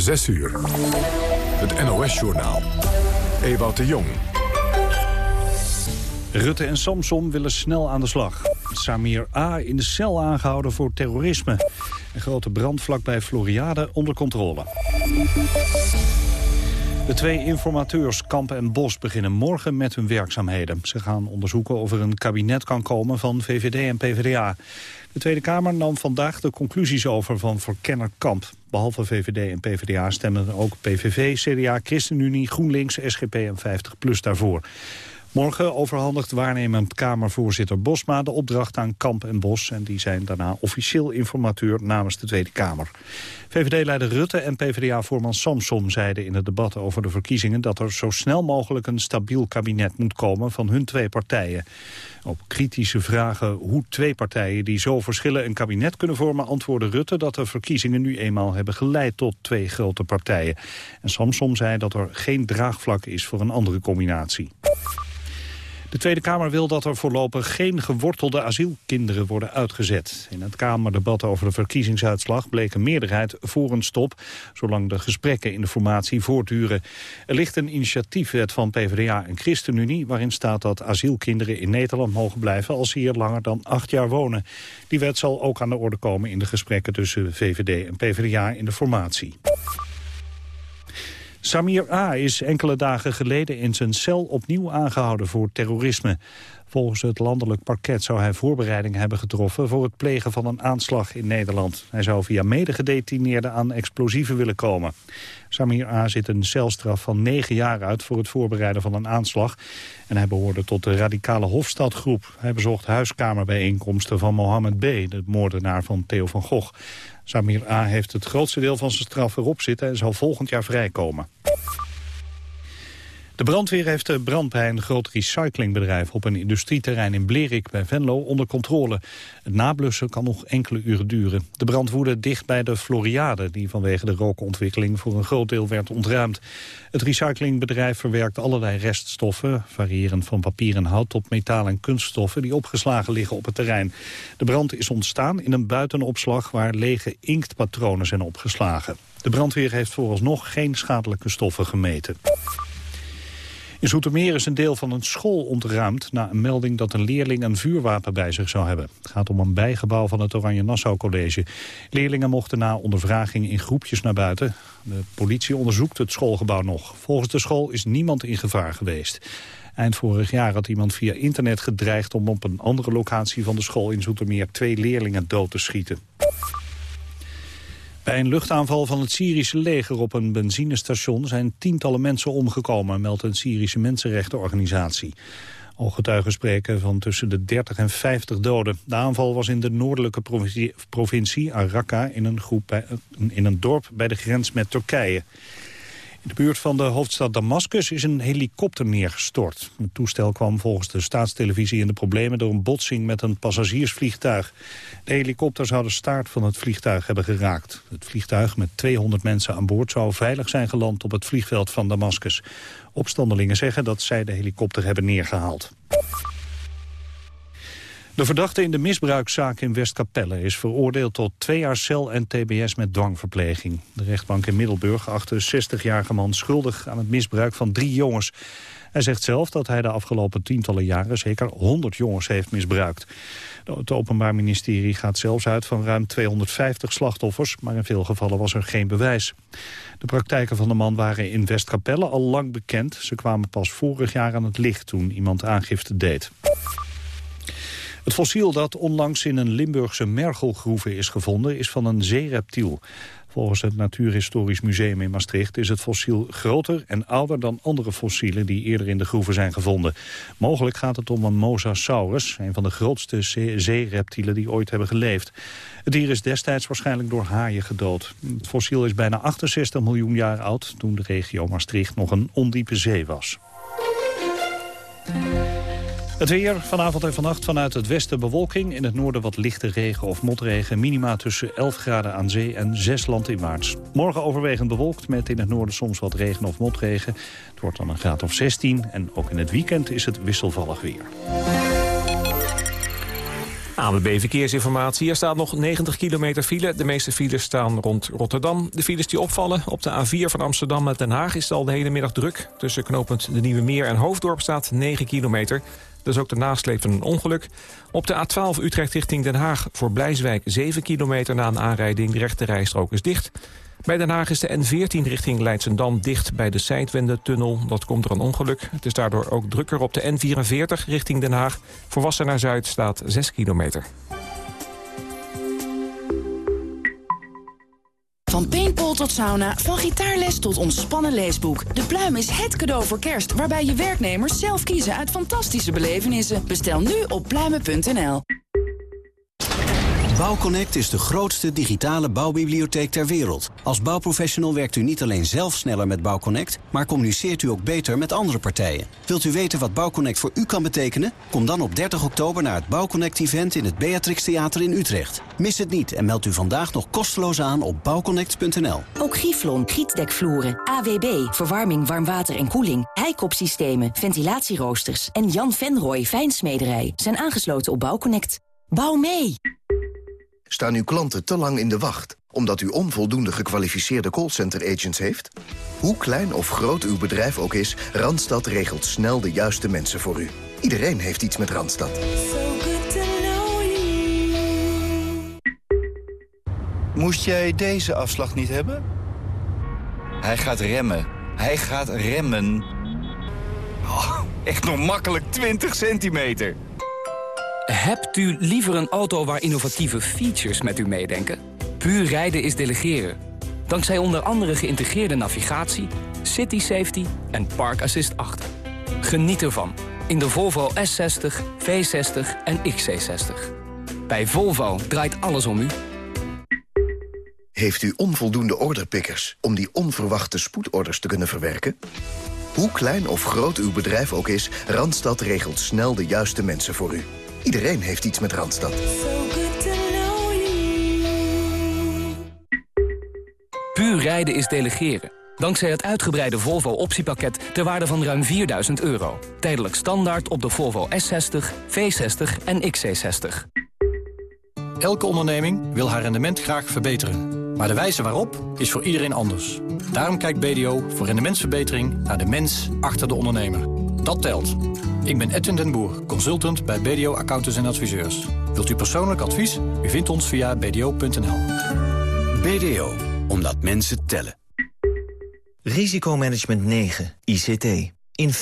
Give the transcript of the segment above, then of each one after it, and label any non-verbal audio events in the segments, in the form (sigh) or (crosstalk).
6 uur. Het NOS-journaal. Ewout de Jong. Rutte en Samson willen snel aan de slag. Samir A. in de cel aangehouden voor terrorisme. Een grote brand vlakbij Floriade onder controle. De twee informateurs Kamp en Bos beginnen morgen met hun werkzaamheden. Ze gaan onderzoeken of er een kabinet kan komen van VVD en PvdA. De Tweede Kamer nam vandaag de conclusies over van verkenner Kamp. Behalve VVD en PvdA stemmen ook PVV, CDA, ChristenUnie, GroenLinks, SGP en 50PLUS daarvoor. Morgen overhandigt waarnemend Kamervoorzitter Bosma de opdracht aan Kamp en Bos. En die zijn daarna officieel informateur namens de Tweede Kamer. VVD-leider Rutte en PvdA-voorman Samson zeiden in het debat over de verkiezingen... dat er zo snel mogelijk een stabiel kabinet moet komen van hun twee partijen. Op kritische vragen hoe twee partijen die zo verschillen een kabinet kunnen vormen... antwoordde Rutte dat de verkiezingen nu eenmaal hebben geleid tot twee grote partijen. En Samson zei dat er geen draagvlak is voor een andere combinatie. De Tweede Kamer wil dat er voorlopig geen gewortelde asielkinderen worden uitgezet. In het Kamerdebat over de verkiezingsuitslag bleek een meerderheid voor een stop, zolang de gesprekken in de formatie voortduren. Er ligt een initiatiefwet van PvdA en ChristenUnie waarin staat dat asielkinderen in Nederland mogen blijven als ze hier langer dan acht jaar wonen. Die wet zal ook aan de orde komen in de gesprekken tussen VVD en PvdA in de formatie. Samir A. is enkele dagen geleden in zijn cel opnieuw aangehouden voor terrorisme. Volgens het landelijk parket zou hij voorbereiding hebben getroffen voor het plegen van een aanslag in Nederland. Hij zou via medegedetineerden aan explosieven willen komen. Samir A. zit een celstraf van negen jaar uit voor het voorbereiden van een aanslag. En hij behoorde tot de radicale Hofstadgroep. Hij bezocht huiskamerbijeenkomsten van Mohammed B., de moordenaar van Theo van Gogh. Samir A. heeft het grootste deel van zijn straf erop zitten en zal volgend jaar vrijkomen. De brandweer heeft de brand bij een groot recyclingbedrijf op een industrieterrein in Blerik bij Venlo onder controle. Het nablussen kan nog enkele uren duren. De brand woedde dicht bij de Floriade die vanwege de rookontwikkeling voor een groot deel werd ontruimd. Het recyclingbedrijf verwerkt allerlei reststoffen, variërend van papier en hout tot metaal en kunststoffen die opgeslagen liggen op het terrein. De brand is ontstaan in een buitenopslag waar lege inktpatronen zijn opgeslagen. De brandweer heeft vooralsnog geen schadelijke stoffen gemeten. In Zoetermeer is een deel van een school ontruimd... na een melding dat een leerling een vuurwapen bij zich zou hebben. Het gaat om een bijgebouw van het Oranje Nassau College. Leerlingen mochten na ondervraging in groepjes naar buiten. De politie onderzoekt het schoolgebouw nog. Volgens de school is niemand in gevaar geweest. Eind vorig jaar had iemand via internet gedreigd om op een andere locatie van de school in Zoetermeer twee leerlingen dood te schieten. Bij een luchtaanval van het Syrische leger op een benzinestation zijn tientallen mensen omgekomen, meldt een Syrische mensenrechtenorganisatie. Ooggetuigen spreken van tussen de 30 en 50 doden. De aanval was in de noordelijke provincie, provincie Araka in een, groep in een dorp bij de grens met Turkije. In de buurt van de hoofdstad Damascus is een helikopter neergestort. Het toestel kwam volgens de staatstelevisie in de problemen... door een botsing met een passagiersvliegtuig. De helikopter zou de staart van het vliegtuig hebben geraakt. Het vliegtuig met 200 mensen aan boord zou veilig zijn geland... op het vliegveld van Damascus. Opstandelingen zeggen dat zij de helikopter hebben neergehaald. De verdachte in de misbruikzaak in Westkapelle is veroordeeld tot twee jaar cel en tbs met dwangverpleging. De rechtbank in Middelburg achtte een 60-jarige man schuldig aan het misbruik van drie jongens. Hij zegt zelf dat hij de afgelopen tientallen jaren zeker 100 jongens heeft misbruikt. Het Openbaar Ministerie gaat zelfs uit van ruim 250 slachtoffers, maar in veel gevallen was er geen bewijs. De praktijken van de man waren in Westkapelle al lang bekend. Ze kwamen pas vorig jaar aan het licht toen iemand aangifte deed. Het fossiel dat onlangs in een Limburgse mergelgroeve is gevonden... is van een zeereptiel. Volgens het Natuurhistorisch Museum in Maastricht is het fossiel groter en ouder dan andere fossielen die eerder in de groeven zijn gevonden. Mogelijk gaat het om een mosasaurus, een van de grootste zeereptielen die ooit hebben geleefd. Het dier is destijds waarschijnlijk door haaien gedood. Het fossiel is bijna 68 miljoen jaar oud, toen de regio Maastricht nog een ondiepe zee was. Het weer vanavond en vannacht vanuit het westen bewolking. In het noorden wat lichte regen of motregen. Minima tussen 11 graden aan zee en 6 land in maart. Morgen overwegend bewolkt met in het noorden soms wat regen of motregen. Het wordt dan een graad of 16 en ook in het weekend is het wisselvallig weer. ANWB Verkeersinformatie. Er staat nog 90 kilometer file. De meeste files staan rond Rotterdam. De files die opvallen op de A4 van Amsterdam met Den Haag... is het al de hele middag druk. Tussen knooppunt De Nieuwe Meer en Hoofddorp staat 9 kilometer. Dat is ook de nasleep van een ongeluk. Op de A12 Utrecht richting Den Haag voor Blijswijk 7 kilometer na een aanrijding. De rechte rijstrook is dicht. Bij Den Haag is de N14 richting Leidsendam dicht bij de Seintwende-tunnel. Dat komt er een ongeluk. Het is daardoor ook drukker op de N44 richting Den Haag. Voor Wassen naar Zuid staat 6 kilometer. Van paintball tot sauna, van gitaarles tot ontspannen leesboek. De Pluim is het cadeau voor kerst, waarbij je werknemers zelf kiezen uit fantastische belevenissen. Bestel nu op pluimen.nl. Bouwconnect is de grootste digitale bouwbibliotheek ter wereld. Als bouwprofessional werkt u niet alleen zelf sneller met Bouwconnect... maar communiceert u ook beter met andere partijen. Wilt u weten wat Bouwconnect voor u kan betekenen? Kom dan op 30 oktober naar het Bouwconnect-event... in het Beatrix Theater in Utrecht. Mis het niet en meld u vandaag nog kosteloos aan op bouwconnect.nl. Ook Giflon, gietdekvloeren, AWB, verwarming, warmwater en koeling... heikopsystemen, ventilatieroosters en Jan Venrooy Fijnsmederij... zijn aangesloten op Bouwconnect. Bouw mee! Staan uw klanten te lang in de wacht omdat u onvoldoende gekwalificeerde callcenter-agents heeft? Hoe klein of groot uw bedrijf ook is, Randstad regelt snel de juiste mensen voor u. Iedereen heeft iets met Randstad. Moest jij deze afslag niet hebben? Hij gaat remmen. Hij gaat remmen. Oh, echt nog makkelijk 20 centimeter. Hebt u liever een auto waar innovatieve features met u meedenken? Puur rijden is delegeren. Dankzij onder andere geïntegreerde navigatie, city safety en park assist 8. Geniet ervan in de Volvo S60, V60 en XC60. Bij Volvo draait alles om u. Heeft u onvoldoende orderpickers om die onverwachte spoedorders te kunnen verwerken? Hoe klein of groot uw bedrijf ook is, Randstad regelt snel de juiste mensen voor u. Iedereen heeft iets met Randstad. Puur rijden is delegeren. Dankzij het uitgebreide Volvo optiepakket ter waarde van ruim 4000 euro. Tijdelijk standaard op de Volvo S60, V60 en XC60. Elke onderneming wil haar rendement graag verbeteren. Maar de wijze waarop is voor iedereen anders. Daarom kijkt BDO voor rendementsverbetering naar de mens achter de ondernemer. Dat telt. Ik ben Edwin den Boer, consultant bij BDO Accountants en Adviseurs. Wilt u persoonlijk advies? U vindt ons via bdo.nl. BDO, omdat mensen tellen. Risicomanagement 9, ICT. In 40%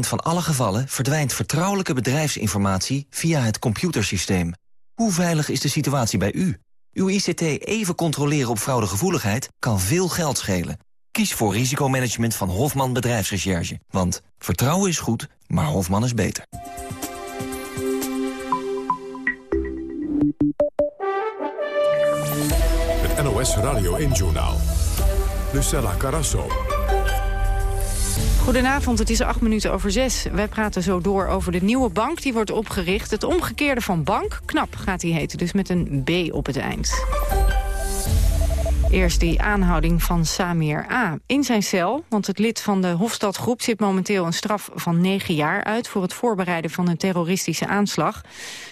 van alle gevallen verdwijnt vertrouwelijke bedrijfsinformatie via het computersysteem. Hoe veilig is de situatie bij u? Uw ICT even controleren op fraudegevoeligheid kan veel geld schelen. Kies voor risicomanagement van Hofman Bedrijfsrecherche. Want vertrouwen is goed, maar Hofman is beter. Het NOS Radio 1 Journaal. Lucella Carasso. Goedenavond, het is acht minuten over zes. Wij praten zo door over de nieuwe bank die wordt opgericht. Het omgekeerde van bank, knap gaat die heten, dus met een B op het eind. Eerst die aanhouding van Samir A. in zijn cel, want het lid van de Hofstadgroep zit momenteel een straf van negen jaar uit... voor het voorbereiden van een terroristische aanslag.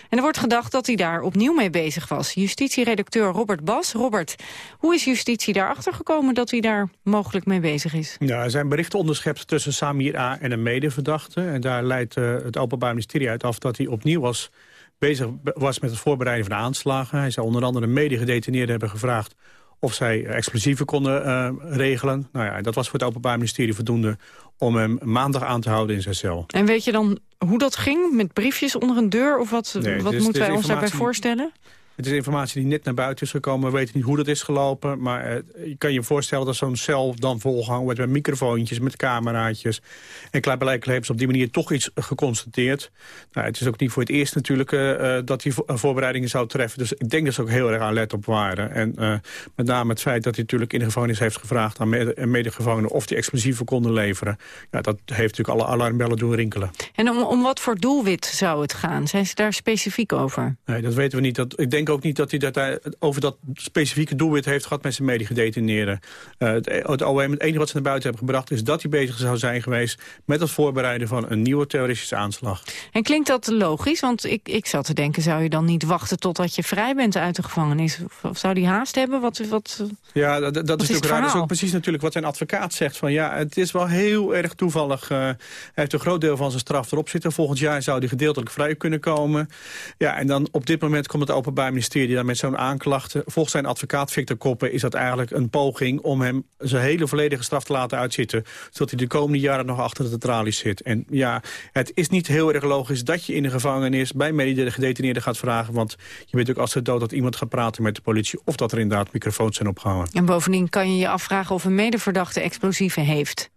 En er wordt gedacht dat hij daar opnieuw mee bezig was. Justitieredacteur Robert Bas. Robert, hoe is justitie daarachter gekomen dat hij daar mogelijk mee bezig is? Ja, er zijn berichten onderschept tussen Samir A. en een medeverdachte. En daar leidt uh, het Openbaar Ministerie uit af dat hij opnieuw was bezig was met het voorbereiden van de aanslagen. Hij zou onder andere medegedetineerden hebben gevraagd of zij explosieven konden uh, regelen. Nou ja, dat was voor het Openbaar Ministerie voldoende om hem maandag aan te houden in zijn cel. En weet je dan hoe dat ging? Met briefjes onder een deur? Of wat, nee, wat dus, moeten wij ons daarbij voorstellen? Het is informatie die net naar buiten is gekomen. We weten niet hoe dat is gelopen. Maar uh, je kan je voorstellen dat zo'n cel dan volgehangen wordt... met microfoontjes, met cameraatjes. En klaarblijkelijk hebben ze op die manier toch iets geconstateerd. Nou, het is ook niet voor het eerst natuurlijk uh, dat hij vo voorbereidingen zou treffen. Dus ik denk dat ze ook heel erg aan let op waren. En uh, met name het feit dat hij natuurlijk in de gevangenis heeft gevraagd... aan mede medegevangenen of die explosieven konden leveren. Ja, dat heeft natuurlijk alle alarmbellen doen rinkelen. En om, om wat voor doelwit zou het gaan? Zijn ze daar specifiek over? Nee, dat weten we niet. Dat, ik denk denk ook niet dat hij, dat hij over dat specifieke doelwit heeft gehad met zijn medegedetineerden. Uh, het, het OM, het enige wat ze naar buiten hebben gebracht is dat hij bezig zou zijn geweest met het voorbereiden van een nieuwe terroristische aanslag. En klinkt dat logisch? Want ik, ik zat te denken, zou je dan niet wachten totdat je vrij bent uit de gevangenis? Of zou die haast hebben? Wat, wat, ja, dat, dat is natuurlijk raar. Dat is ook precies natuurlijk wat zijn advocaat zegt. Van ja, het is wel heel erg toevallig. Uh, hij heeft een groot deel van zijn straf erop zitten. Volgend jaar zou hij gedeeltelijk vrij kunnen komen. Ja, en dan op dit moment komt het Openbaar Ministerie dan met zo'n aanklacht. Volgens zijn advocaat Victor Koppen is dat eigenlijk een poging... om hem zijn hele volledige straf te laten uitzitten. Zodat hij de komende jaren nog achter de tralies zit. En ja, het is niet heel erg logisch dat je in de gevangenis... bij medegedetineerden gaat vragen. Want je weet ook als het dood dat iemand gaat praten met de politie... of dat er inderdaad microfoons zijn opgehangen. En bovendien kan je je afvragen of een medeverdachte explosieven heeft.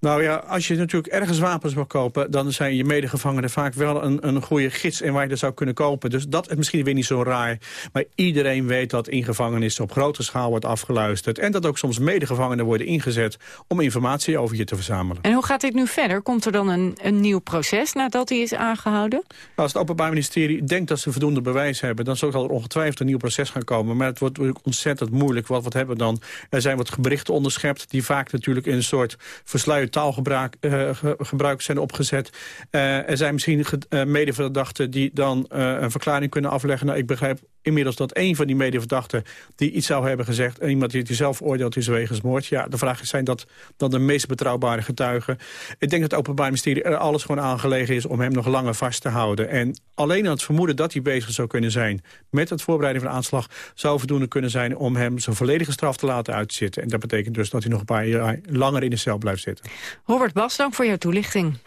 Nou ja, als je natuurlijk ergens wapens mag kopen... dan zijn je medegevangenen vaak wel een, een goede gids... en waar je dat zou kunnen kopen. Dus dat is misschien weer niet zo raar. Maar iedereen weet dat in gevangenissen op grote schaal wordt afgeluisterd... en dat ook soms medegevangenen worden ingezet... om informatie over je te verzamelen. En hoe gaat dit nu verder? Komt er dan een, een nieuw proces nadat hij is aangehouden? Nou, als het Openbaar Ministerie denkt dat ze voldoende bewijs hebben... dan zal er ongetwijfeld een nieuw proces gaan komen. Maar het wordt ontzettend moeilijk. Wat, wat hebben we dan? Er zijn wat geberichten onderschept... die vaak natuurlijk in een soort versluierd taalgebruik uh, zijn opgezet. Uh, er zijn misschien uh, medeverdachten die dan een verklaring kunnen afleggen. Nou, ik begrijp inmiddels dat een van die medeverdachten die iets zou hebben gezegd... en iemand die het zelf oordeelt is wegens moord. Ja, de vraag is, zijn dat dan de meest betrouwbare getuigen? Ik denk dat het Openbaar Ministerie er alles gewoon aangelegen is... om hem nog langer vast te houden. En alleen aan het vermoeden dat hij bezig zou kunnen zijn... met het voorbereiden van de aanslag... zou voldoende kunnen zijn om hem zijn volledige straf te laten uitzitten. En dat betekent dus dat hij nog een paar jaar langer in de cel blijft zitten. Robert Bas, dank voor jouw toelichting.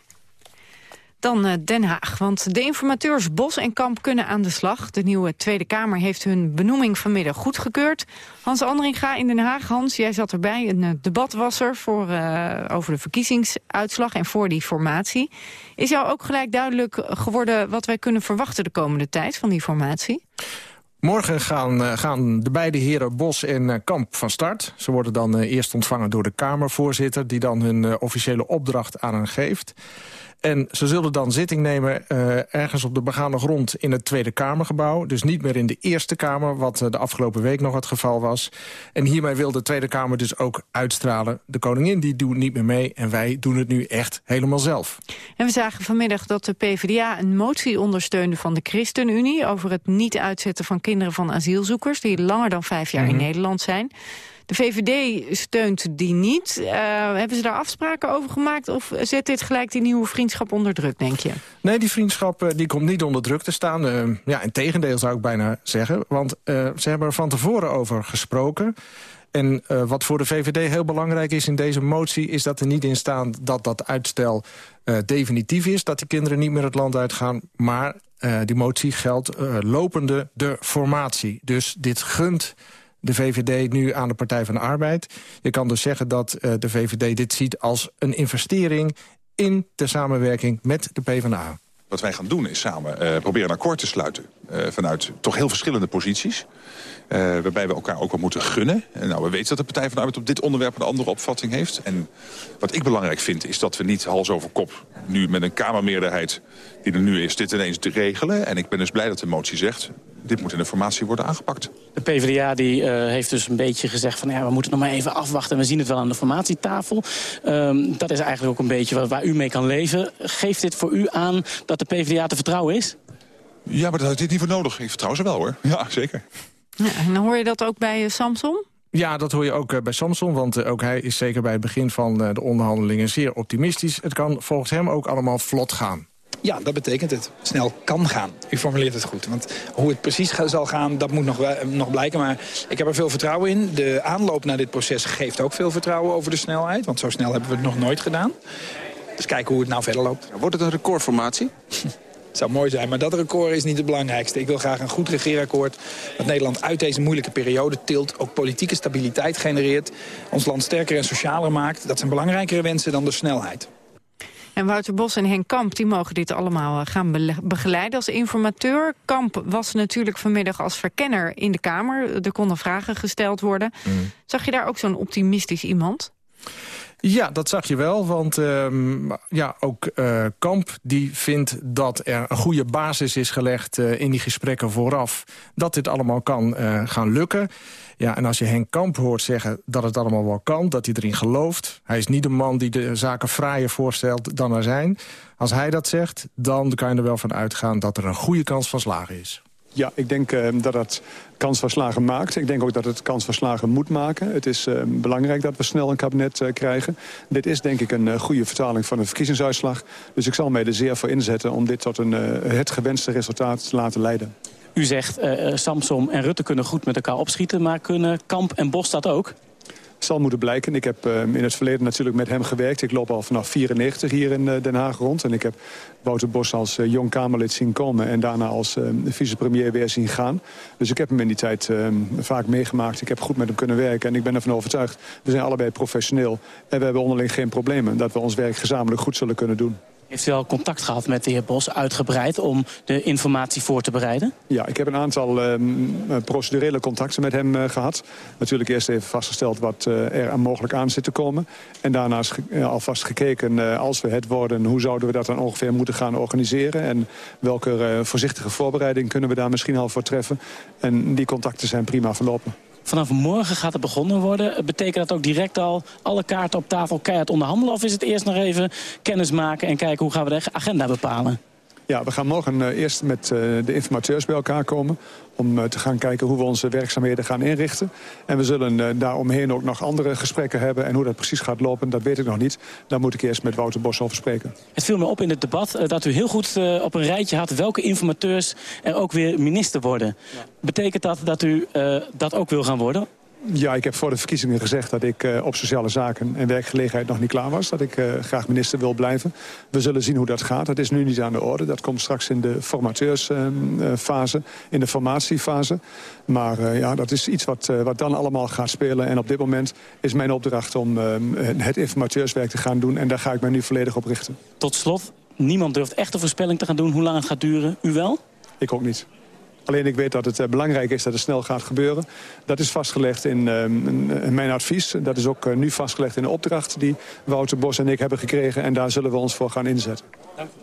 Dan uh, Den Haag, want de informateurs Bos en Kamp kunnen aan de slag. De nieuwe Tweede Kamer heeft hun benoeming vanmiddag goedgekeurd. Hans Andringa in Den Haag. Hans, jij zat erbij. Een uh, debat was er voor, uh, over de verkiezingsuitslag en voor die formatie. Is jou ook gelijk duidelijk geworden wat wij kunnen verwachten de komende tijd van die formatie? Morgen gaan, gaan de beide heren Bos en Kamp van start. Ze worden dan eerst ontvangen door de Kamervoorzitter... die dan hun officiële opdracht aan hen geeft. En ze zullen dan zitting nemen uh, ergens op de begane grond in het Tweede Kamergebouw. Dus niet meer in de Eerste Kamer, wat uh, de afgelopen week nog het geval was. En hiermee wil de Tweede Kamer dus ook uitstralen. De koningin die doet niet meer mee en wij doen het nu echt helemaal zelf. En we zagen vanmiddag dat de PvdA een motie ondersteunde van de ChristenUnie... over het niet uitzetten van kinderen van asielzoekers... die langer dan vijf jaar in mhm. Nederland zijn. De VVD steunt die niet. Uh, hebben ze daar afspraken over gemaakt? Of zet dit gelijk die nieuwe vriendschap onder druk, denk je? Nee, die vriendschap uh, die komt niet onder druk te staan. Uh, ja, in tegendeel zou ik bijna zeggen. Want ze hebben er van tevoren over gesproken. En wat voor de VVD heel belangrijk is in deze motie... is dat er niet in staat dat dat uitstel definitief is... dat die kinderen niet meer het land uitgaan. Maar die motie geldt lopende de formatie. Dus dit gunt de VVD nu aan de Partij van de Arbeid. Je kan dus zeggen dat uh, de VVD dit ziet als een investering... in de samenwerking met de PvdA. Wat wij gaan doen is samen uh, proberen een akkoord te sluiten... Uh, vanuit toch heel verschillende posities. Waarbij we elkaar ook wat moeten gunnen. En nou, we weten dat de Partij van de Arbeid op dit onderwerp een andere opvatting heeft. En wat ik belangrijk vind is dat we niet hals over kop... nu met een Kamermeerderheid die er nu is, dit ineens te regelen. En ik ben dus blij dat de motie zegt dit moet in de formatie worden aangepakt. De PvdA die, uh, heeft dus een beetje gezegd van ja, we moeten nog maar even afwachten. We zien het wel aan de formatietafel. Um, dat is eigenlijk ook een beetje waar u mee kan leven. Geeft dit voor u aan dat de PvdA te vertrouwen is? Ja, maar daar is dit niet voor nodig. Ik vertrouw ze wel hoor. Ja, zeker. Ja, en dan hoor je dat ook bij Samsung? Ja, dat hoor je ook uh, bij Samsung, want ook hij is zeker bij het begin van de onderhandelingen zeer optimistisch. Het kan volgens hem ook allemaal vlot gaan. Ja, dat betekent het. Snel kan gaan. U formuleert het goed. Want hoe het precies zal gaan, dat moet nog, nog blijken. Maar ik heb er veel vertrouwen in. De aanloop naar dit proces geeft ook veel vertrouwen over de snelheid. Want zo snel hebben we het nog nooit gedaan. Dus kijken hoe het nou verder loopt. Wordt het een recordformatie? Het (laughs) zou mooi zijn, maar dat record is niet het belangrijkste. Ik wil graag een goed regeerakkoord dat Nederland uit deze moeilijke periode tilt. Ook politieke stabiliteit genereert. Ons land sterker en socialer maakt. Dat zijn belangrijkere wensen dan de snelheid. En Wouter Bos en Henk Kamp die mogen dit allemaal eh, gaan begeleiden als informateur. Kamp was natuurlijk vanmiddag als verkenner in de Kamer. Er konden vragen gesteld worden. Mm. Zag je daar ook zo'n optimistisch iemand? Ja, dat zag je wel, want ehm, ja, ook uh, Kamp die vindt dat er een goede basis is gelegd uh, in die gesprekken vooraf. Dat dit allemaal kan uh, gaan lukken. Ja, en als je Henk Kamp hoort zeggen dat het allemaal wel kan, dat hij erin gelooft. Hij is niet de man die de zaken fraaier voorstelt dan er zijn. Als hij dat zegt, dan kan je er wel van uitgaan dat er een goede kans van slagen is. Ja, ik denk uh, dat het kans van slagen maakt. Ik denk ook dat het kans van slagen moet maken. Het is uh, belangrijk dat we snel een kabinet uh, krijgen. Dit is denk ik een goede vertaling van een verkiezingsuitslag. Dus ik zal mij er zeer voor inzetten om dit tot een, het gewenste resultaat te laten leiden. U zegt Samsom en Rutte kunnen goed met elkaar opschieten... maar kunnen Kamp en Bos dat ook? zal moeten blijken. Ik heb uh, in het verleden natuurlijk met hem gewerkt. Ik loop al vanaf 94 hier in Den Haag rond. En ik heb Wouter Bos als jong Kamerlid zien komen... en daarna als vicepremier weer zien gaan. Dus ik heb hem in die tijd vaak meegemaakt. Ik heb goed met hem kunnen werken en ik ben ervan overtuigd... we zijn allebei professioneel en we hebben onderling geen problemen... dat we ons werk gezamenlijk goed zullen kunnen doen. Heeft u al contact gehad met de heer Bos uitgebreid om de informatie voor te bereiden? Ja, ik heb een aantal um, procedurele contacten met hem uh, gehad. Natuurlijk eerst even vastgesteld wat uh, er mogelijk aan zit te komen. En daarnaast uh, alvast gekeken, als we het worden... hoe zouden we dat dan ongeveer moeten gaan organiseren... en welke voorzichtige voorbereiding kunnen we daar misschien al voor treffen. En die contacten zijn prima verlopen. Vanaf morgen gaat het begonnen worden. Betekent dat ook direct al alle kaarten op tafel keihard onderhandelen? Of is het eerst nog even kennis maken en kijken hoe gaan we de agenda bepalen? Ja, we gaan morgen uh, eerst met uh, de informateurs bij elkaar komen... om uh, te gaan kijken hoe we onze werkzaamheden gaan inrichten. En we zullen daaromheen ook nog andere gesprekken hebben. En hoe dat precies gaat lopen, dat weet ik nog niet. Daar moet ik eerst met Wouter Bos over spreken. Het viel me op in het debat dat u heel goed op een rijtje had... welke informateurs er ook weer minister worden. Ja. Betekent dat dat u dat ook wil gaan worden? Ja, ik heb voor de verkiezingen gezegd dat ik uh, op sociale zaken en werkgelegenheid nog niet klaar was. Dat ik uh, graag minister wil blijven. We zullen zien hoe dat gaat. Dat is nu niet aan de orde. Dat komt straks in de formateursfase, uh, in de formatiefase. Maar ja, dat is iets wat, wat dan allemaal gaat spelen. En op dit moment is mijn opdracht om het informateurswerk te gaan doen. En daar ga ik mij nu volledig op richten. Tot slot, niemand durft echt een voorspelling te gaan doen hoe lang het gaat duren. U wel? Ik ook niet. Alleen ik weet dat het uh, belangrijk is dat het snel gaat gebeuren. Dat is vastgelegd in, uh, in mijn advies. Dat is ook uh, nu vastgelegd in de opdracht die Wouter Bos en ik hebben gekregen. En daar zullen we ons voor gaan inzetten. Dank u.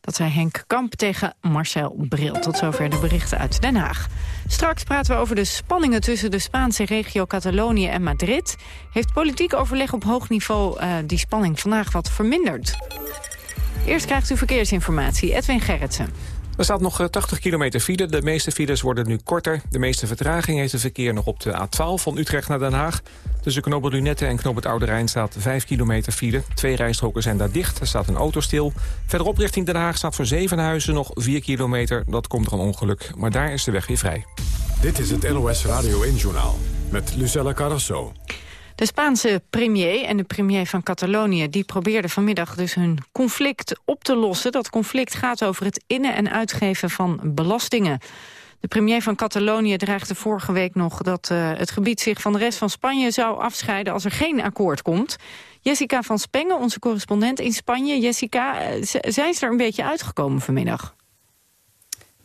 Dat zei Henk Kamp tegen Marcel Bril. Tot zover de berichten uit Den Haag. Straks praten we over de spanningen tussen de Spaanse regio Catalonië en Madrid. Heeft politiek overleg op hoog niveau die spanning vandaag wat verminderd? Eerst krijgt u verkeersinformatie. Edwin Gerritsen. Er staat nog 80 eh, kilometer file. De meeste files worden nu korter. De meeste vertraging heeft het verkeer nog op de A12 van Utrecht naar Den Haag. Tussen Knobbel Lunette en Knobbel Oude Rijn staat 5 kilometer file. Twee rijstroken zijn daar dicht. Er staat een auto stil. Verderop richting Den Haag staat voor Zevenhuizen nog 4 kilometer. Dat komt er een ongeluk, maar daar is de weg weer vrij. Dit is het NOS Radio 1-journaal met Lucella Carrasso. De Spaanse premier en de premier van Catalonië... die probeerden vanmiddag dus hun conflict op te lossen. Dat conflict gaat over het innen- en uitgeven van belastingen. De premier van Catalonië dreigde vorige week nog... dat uh, het gebied zich van de rest van Spanje zou afscheiden... als er geen akkoord komt. Jessica van Spengen, onze correspondent in Spanje. Jessica, uh, zijn ze er een beetje uitgekomen vanmiddag?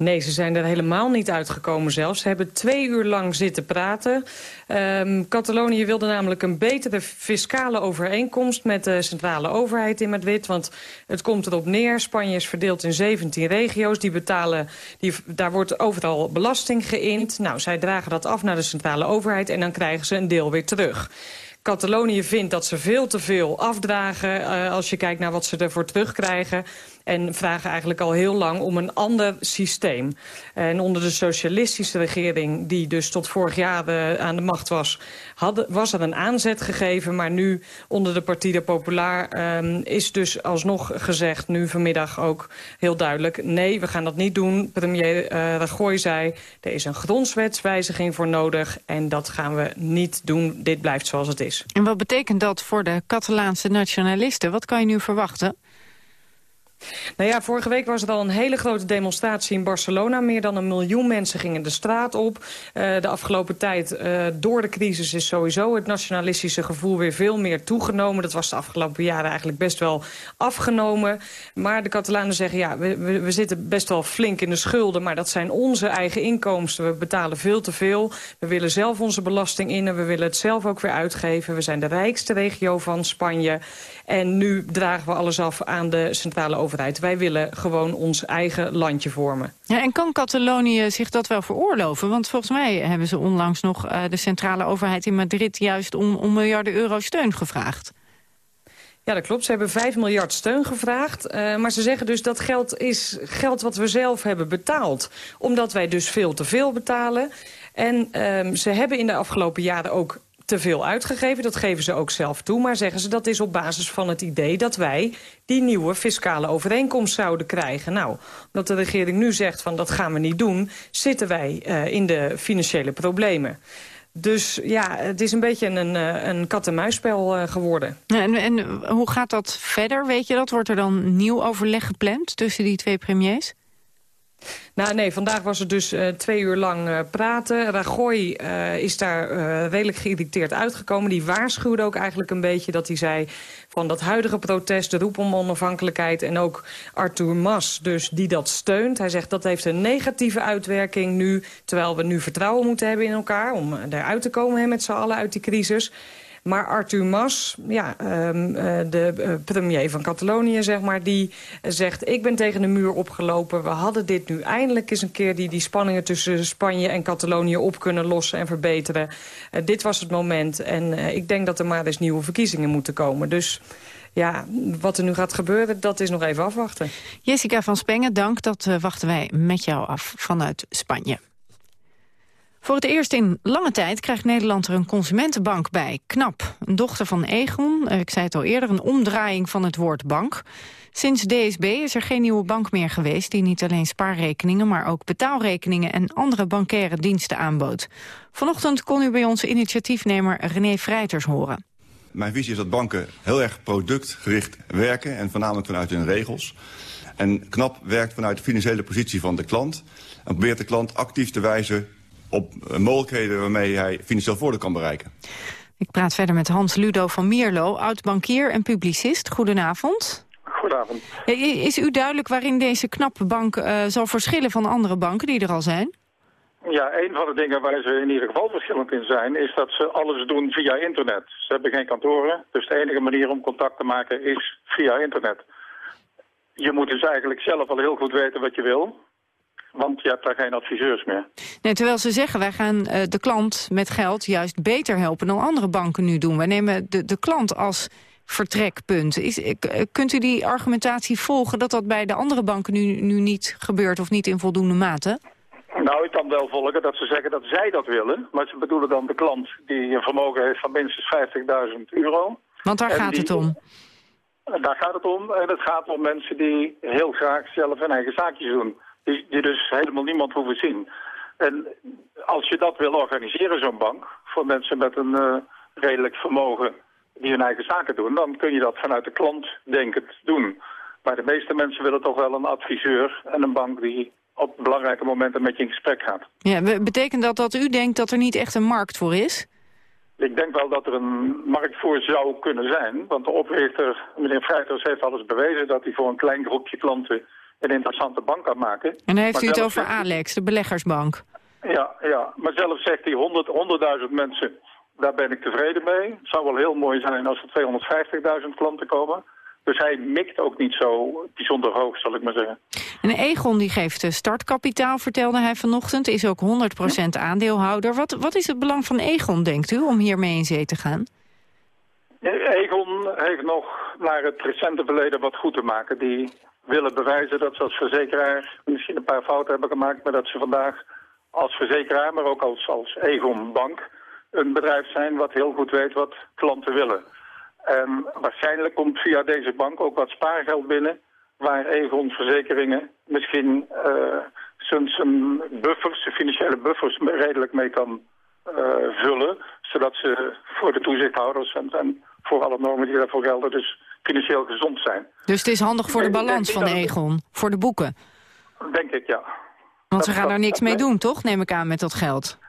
Nee, ze zijn er helemaal niet uitgekomen zelfs. Ze hebben twee uur lang zitten praten. Um, Catalonië wilde namelijk een betere fiscale overeenkomst... met de centrale overheid in Madrid. Want het komt erop neer, Spanje is verdeeld in 17 regio's. Die betalen, die, daar wordt overal belasting geïnd. Nou, zij dragen dat af naar de centrale overheid... en dan krijgen ze een deel weer terug. Catalonië vindt dat ze veel te veel afdragen... Uh, als je kijkt naar wat ze ervoor terugkrijgen. En vragen eigenlijk al heel lang om een ander systeem. En onder de socialistische regering, die dus tot vorig jaar de, aan de macht was... Was er een aanzet gegeven, maar nu onder de Partida Popular... Um, is dus alsnog gezegd, nu vanmiddag ook heel duidelijk... nee, we gaan dat niet doen. Premier uh, Rajoy zei, er is een grondwetswijziging voor nodig... en dat gaan we niet doen. Dit blijft zoals het is. En wat betekent dat voor de Catalaanse nationalisten? Wat kan je nu verwachten? Nou ja, vorige week was er al een hele grote demonstratie in Barcelona. Meer dan een miljoen mensen gingen de straat op. Uh, de afgelopen tijd, uh, door de crisis, is sowieso het nationalistische gevoel weer veel meer toegenomen. Dat was de afgelopen jaren eigenlijk best wel afgenomen. Maar de Catalanen zeggen, ja, we, we, we zitten best wel flink in de schulden. Maar dat zijn onze eigen inkomsten. We betalen veel te veel. We willen zelf onze belasting in we willen het zelf ook weer uitgeven. We zijn de rijkste regio van Spanje. En nu dragen we alles af aan de centrale overheid. Wij willen gewoon ons eigen landje vormen. Ja, en kan Catalonië zich dat wel veroorloven? Want volgens mij hebben ze onlangs nog uh, de centrale overheid in Madrid... juist om, om miljarden euro steun gevraagd. Ja, dat klopt. Ze hebben 5 miljard steun gevraagd. Uh, maar ze zeggen dus dat geld is geld wat we zelf hebben betaald. Omdat wij dus veel te veel betalen. En uh, ze hebben in de afgelopen jaren ook te veel uitgegeven. Dat geven ze ook zelf toe. Maar zeggen ze dat is op basis van het idee dat wij die nieuwe fiscale overeenkomst zouden krijgen. Nou, omdat de regering nu zegt van dat gaan we niet doen... zitten wij uh, in de financiële problemen. Dus ja, het is een beetje een, eh, een kat-en-muisspel uh, geworden. En, en hoe gaat dat verder, weet je dat? Wordt er dan nieuw overleg gepland tussen die twee premiers? Nou nee, vandaag was het dus uh, twee uur lang uh, praten. Rajoy uh, is daar redelijk geïrriteerd uitgekomen. Die waarschuwde ook eigenlijk een beetje dat hij zei... van dat huidige protest, de roep om onafhankelijkheid... en ook Arthur Mas, dus die dat steunt. Hij zegt dat heeft een negatieve uitwerking nu... terwijl we nu vertrouwen moeten hebben in elkaar... om eruit te komen hè, met z'n allen uit die crisis... Maar Arthur Mas, ja, um, de uh, premier van Catalonië, zeg maar, die zegt... ik ben tegen de muur opgelopen. We hadden dit nu eindelijk eens een keer... die, die spanningen tussen Spanje en Catalonië op kunnen lossen en verbeteren. Dit was het moment. En ik denk dat er maar eens nieuwe verkiezingen moeten komen. Dus ja, wat er nu gaat gebeuren, dat is nog even afwachten. Jessica van Spengen, dank. Dat wachten wij met jou af vanuit Spanje. Voor het eerst in lange tijd krijgt Nederland er een consumentenbank bij. KNAP, een dochter van Egon. Eh, ik zei het al eerder, een omdraaiing van het woord bank. Sinds DSB is er geen nieuwe bank meer geweest... die niet alleen spaarrekeningen, maar ook betaalrekeningen... en andere bankaire diensten aanbood. Vanochtend kon u bij onze initiatiefnemer René Vrijters horen. Mijn visie is dat banken heel erg productgericht werken... en voornamelijk vanuit hun regels. En KNAP werkt vanuit de financiële positie van de klant... en probeert de klant actief te wijzen op mogelijkheden waarmee hij financieel voordeel kan bereiken. Ik praat verder met Hans Ludo van Mierlo, oud-bankier en publicist. Goedenavond. Goedenavond. Is u duidelijk waarin deze knappe bank uh, zal verschillen van andere banken die er al zijn? Ja, een van de dingen waar ze in ieder geval verschillend in zijn... is dat ze alles doen via internet. Ze hebben geen kantoren, dus de enige manier om contact te maken is via internet. Je moet dus eigenlijk zelf al heel goed weten wat je wil. Want je hebt daar geen adviseurs meer. Nee, terwijl ze zeggen, wij gaan uh, de klant met geld juist beter helpen dan andere banken nu doen. Wij nemen de, de klant als vertrekpunt. Is, uh, kunt u die argumentatie volgen dat dat bij de andere banken nu, nu niet gebeurt of niet in voldoende mate? Nou, ik kan wel volgen dat ze zeggen dat zij dat willen. Maar ze bedoelen dan de klant die een vermogen heeft van minstens 50.000 euro. Want daar gaat het om. Daar gaat het om. En het gaat om mensen die heel graag zelf hun eigen zaakjes doen die, die dus helemaal niemand hoeven zien. En als je dat wil organiseren, zo'n bank, voor mensen met een uh, redelijk vermogen die hun eigen zaken doen, dan kun je dat vanuit de klant denkend doen. Maar de meeste mensen willen toch wel een adviseur en een bank die op belangrijke momenten met je in gesprek gaat. Ja, betekent dat dat u denkt dat er niet echt een markt voor is? Ik denk wel dat er een markt voor zou kunnen zijn. Want de oprichter, meneer Vrijters, heeft alles bewezen dat hij voor een klein groepje klanten een interessante bank kan maken. En dan heeft u het over Alex, de beleggersbank. Ja, ja, maar zelf zegt hij 100.000 100 mensen, daar ben ik tevreden mee. Het zou wel heel mooi zijn als er 250.000 klanten komen. Dus hij mikt ook niet zo bijzonder hoog, zal ik maar zeggen. En Egon die geeft startkapitaal, vertelde hij vanochtend, is ook 100% aandeelhouder. Wat, wat is het belang van Egon, denkt u, om hiermee in zee te gaan? Egon heeft nog naar het recente verleden wat goed te maken. Die willen bewijzen dat ze als verzekeraar misschien een paar fouten hebben gemaakt... maar dat ze vandaag als verzekeraar, maar ook als, als Egon Bank... een bedrijf zijn wat heel goed weet wat klanten willen. En waarschijnlijk komt via deze bank ook wat spaargeld binnen... waar Egon Verzekeringen misschien uh, zijn, buffers, de financiële buffers redelijk mee kan vullen. Zodat ze voor de toezichthouders en, en voor alle normen die daarvoor gelden dus financieel gezond zijn. Dus het is handig voor de balans van Egon, voor de boeken. Denk ik, ja. Want ze gaan er niks mee doen, toch? Neem ik aan met dat geld.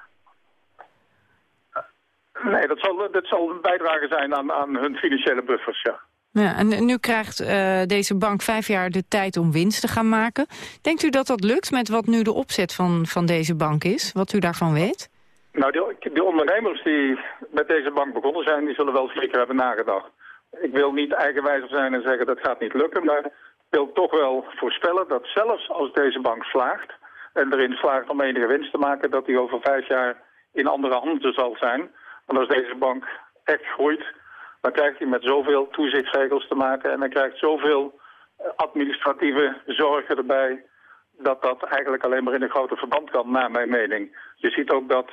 Nee, dat zal, dat zal een bijdrage zijn aan, aan hun financiële buffers, ja. Ja, en nu krijgt eh, deze bank vijf jaar de tijd om winst te gaan maken. Denkt u dat dat lukt met wat nu de opzet van, van deze bank is? Wat u daarvan weet? Nou, de, de ondernemers die met deze bank begonnen zijn, die zullen wel zeker hebben nagedacht. Ik wil niet eigenwijzig zijn en zeggen dat gaat niet lukken, maar ik wil toch wel voorspellen dat zelfs als deze bank slaagt en erin slaagt om enige winst te maken, dat die over vijf jaar in andere handen zal zijn. Want als deze bank echt groeit, dan krijgt hij met zoveel toezichtsregels te maken en dan krijgt zoveel eh, administratieve zorgen erbij dat dat eigenlijk alleen maar in een groter verband kan, naar mijn mening. Je ziet ook dat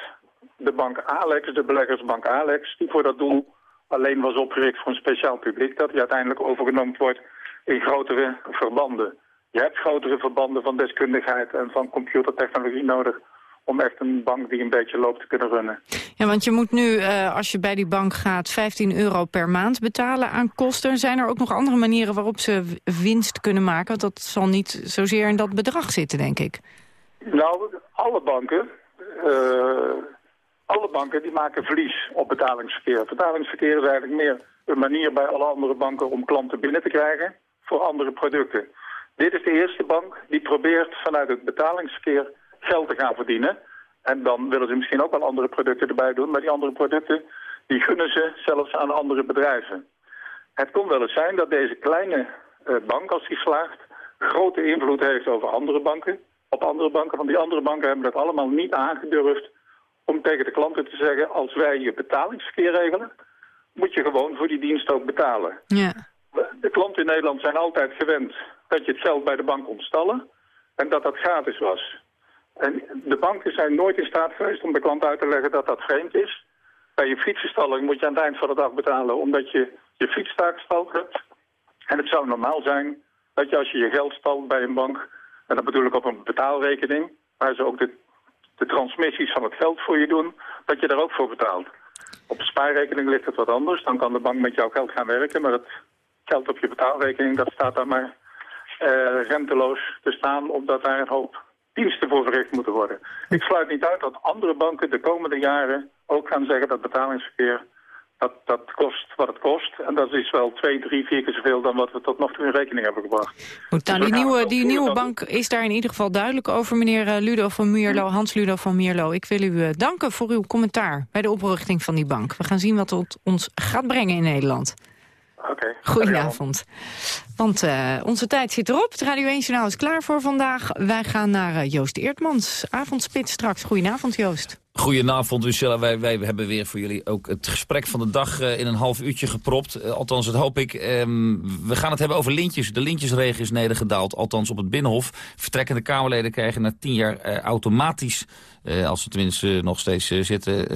de bank Alex, de beleggersbank Alex, die voor dat doel alleen was opgericht voor een speciaal publiek, dat die uiteindelijk overgenomen wordt in grotere verbanden. Je hebt grotere verbanden van deskundigheid en van computertechnologie nodig om echt een bank die een beetje loopt te kunnen runnen. Ja, want je moet nu, eh, als je bij die bank gaat, 15 euro per maand betalen aan kosten. Zijn er ook nog andere manieren waarop ze winst kunnen maken? Want dat zal niet zozeer in dat bedrag zitten, denk ik. Nou, alle banken, eh, alle banken die maken verlies op betalingsverkeer. Betalingsverkeer is eigenlijk meer een manier bij alle andere banken om klanten binnen te krijgen voor andere producten. Dit is de eerste bank die probeert vanuit het betalingsverkeer geld te gaan verdienen. En dan willen ze misschien ook wel andere producten erbij doen, maar die andere producten die gunnen ze zelfs aan andere bedrijven. Het kon wel eens zijn dat deze kleine eh, bank, als die slaagt, grote invloed heeft over andere banken, op andere banken. Want die andere banken hebben dat allemaal niet aangedurfd om tegen de klanten te zeggen, als wij je betalingsverkeer regelen, moet je gewoon voor die dienst ook betalen. Ja. De klanten in Nederland zijn altijd gewend dat je het geld bij de bank kon stallen en dat dat gratis was. En de banken zijn nooit in staat geweest om de klant uit te leggen dat dat vreemd is. Bij je fietsenstalling moet je aan het eind van de dag betalen omdat je je fiets daar gestald hebt. En het zou normaal zijn dat je als je je geld stalt bij een bank, en dat bedoel ik op een betaalrekening, waar ze ook de, de transmissies van het geld voor je doen, dat je daar ook voor betaalt. Op een spaarrekening ligt het wat anders. Dan kan de bank met jouw geld gaan werken, maar het geld op je betaalrekening, dat staat daar maar eh, renteloos te staan, omdat daar een hoop diensten voor verricht moeten worden. Ik sluit niet uit dat andere banken de komende jaren ook gaan zeggen dat betalingsverkeer, dat, dat kost wat het kost. En dat is wel twee, drie, vier keer zoveel dan wat we tot nog toe in rekening hebben gebracht. Goed, nou, Dus die nieuwe, die nieuwe bank is daar in ieder geval duidelijk over, meneer eh, Ludo van Mierlo, Hans Ludo van Mierlo. Ik wil u eh, danken voor uw commentaar bij de oprichting van die bank. We gaan zien wat het ons gaat brengen in Nederland. Oké. Goedenavond. Want eh, onze tijd zit erop. Het Radio 1 Journaal is klaar voor vandaag. Wij gaan naar eh, Joost Eertmans. Avondspit straks. Goedenavond, Joost. Goedenavond, Lucella. Wij, wij hebben weer voor jullie ook het gesprek van de dag eh, in een half uurtje gepropt. Althans, dat hoop ik. Ehm, we gaan het hebben over lintjes. De lintjesregen is nedergedaald, althans op het Binnenhof. Vertrekkende Kamerleden krijgen na tien jaar automatisch... als ze tenminste nog steeds zitten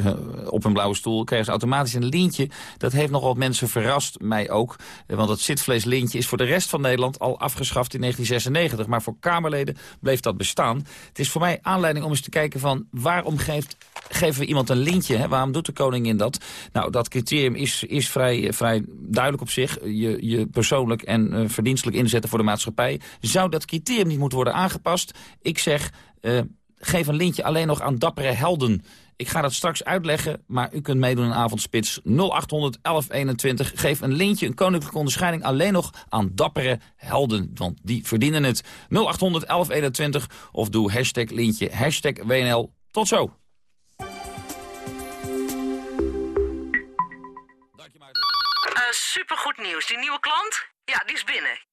op een blauwe stoel... krijgen ze automatisch een lintje. Dat heeft nog wat mensen verrast, mij ook. Want het zitvleeslintje is voor de rest van Nederland al afgeschaft in 1996. Maar voor Kamerleden bleef dat bestaan. Het is voor mij aanleiding om eens te kijken van... waarom geeft geven we iemand een lintje. Hè? Waarom doet de koningin dat? Nou, dat criterium is, is vrij, eh, vrij duidelijk op zich. Je, je persoonlijk en eh, verdienstelijk inzetten voor de maatschappij. Zou dat criterium niet moeten worden aangepast? Ik zeg, eh, geef een lintje alleen nog aan dappere helden. Ik ga dat straks uitleggen, maar u kunt meedoen in avondspits 0800 1121. Geef een lintje, een koninklijke onderscheiding alleen nog aan dappere helden. Want die verdienen het. 0800 1121 of doe hashtag lintje, hashtag WNL. Tot zo. Uh, supergoed nieuws. Die nieuwe klant? Ja, die is binnen.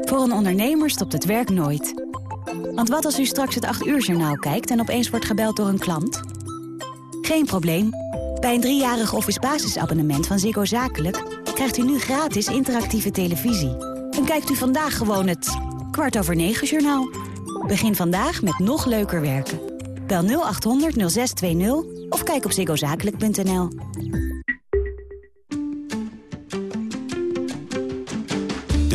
Voor een ondernemer stopt het werk nooit. Want wat als u straks het 8 uur journaal kijkt en opeens wordt gebeld door een klant? Geen probleem. Bij een driejarig office basisabonnement van Ziggo Zakelijk... krijgt u nu gratis interactieve televisie. En kijkt u vandaag gewoon het kwart over negen journaal. Begin vandaag met nog leuker werken. Bel 0800 0620 of kijk op ziggozakelijk.nl.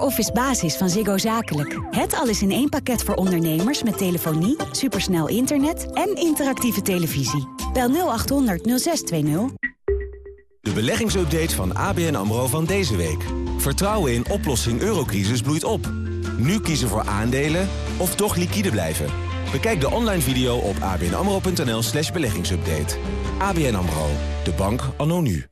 Office Basis van Ziggo Zakelijk. Het alles in één pakket voor ondernemers met telefonie, supersnel internet en interactieve televisie. Bel 0800 0620. De beleggingsupdate van ABN AMRO van deze week. Vertrouwen in oplossing eurocrisis bloeit op. Nu kiezen voor aandelen of toch liquide blijven. Bekijk de online video op abnamro.nl slash beleggingsupdate. ABN AMRO, de bank anno nu.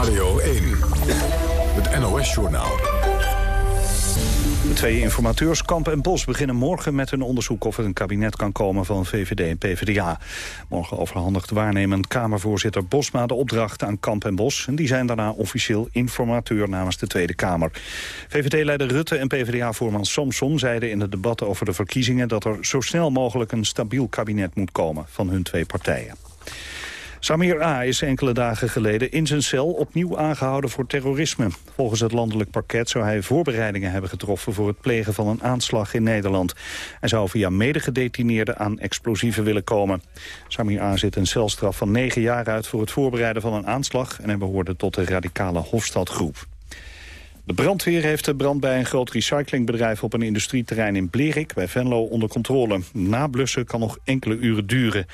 Radio 1, het NOS-journaal. De twee informateurs Kamp en Bos beginnen morgen met hun onderzoek... of er een kabinet kan komen van VVD en PvdA. Morgen overhandigt waarnemend Kamervoorzitter Bosma de opdracht aan Kamp en Bos. En die zijn daarna officieel informateur namens de Tweede Kamer. VVD-leider Rutte en PvdA-voorman Samson zeiden in het debat over de verkiezingen... dat er zo snel mogelijk een stabiel kabinet moet komen van hun twee partijen. Samir A. is enkele dagen geleden in zijn cel opnieuw aangehouden voor terrorisme. Volgens het landelijk parket zou hij voorbereidingen hebben getroffen voor het plegen van een aanslag in Nederland. Hij zou via medegedetineerden aan explosieven willen komen. Samir A. zit een celstraf van negen jaar uit voor het voorbereiden van een aanslag en hij behoorde tot de radicale Hofstadgroep. De brandweer heeft de brand bij een groot recyclingbedrijf op een industrieterrein in Blerik bij Venlo onder controle. Nablussen kan nog enkele uren duren.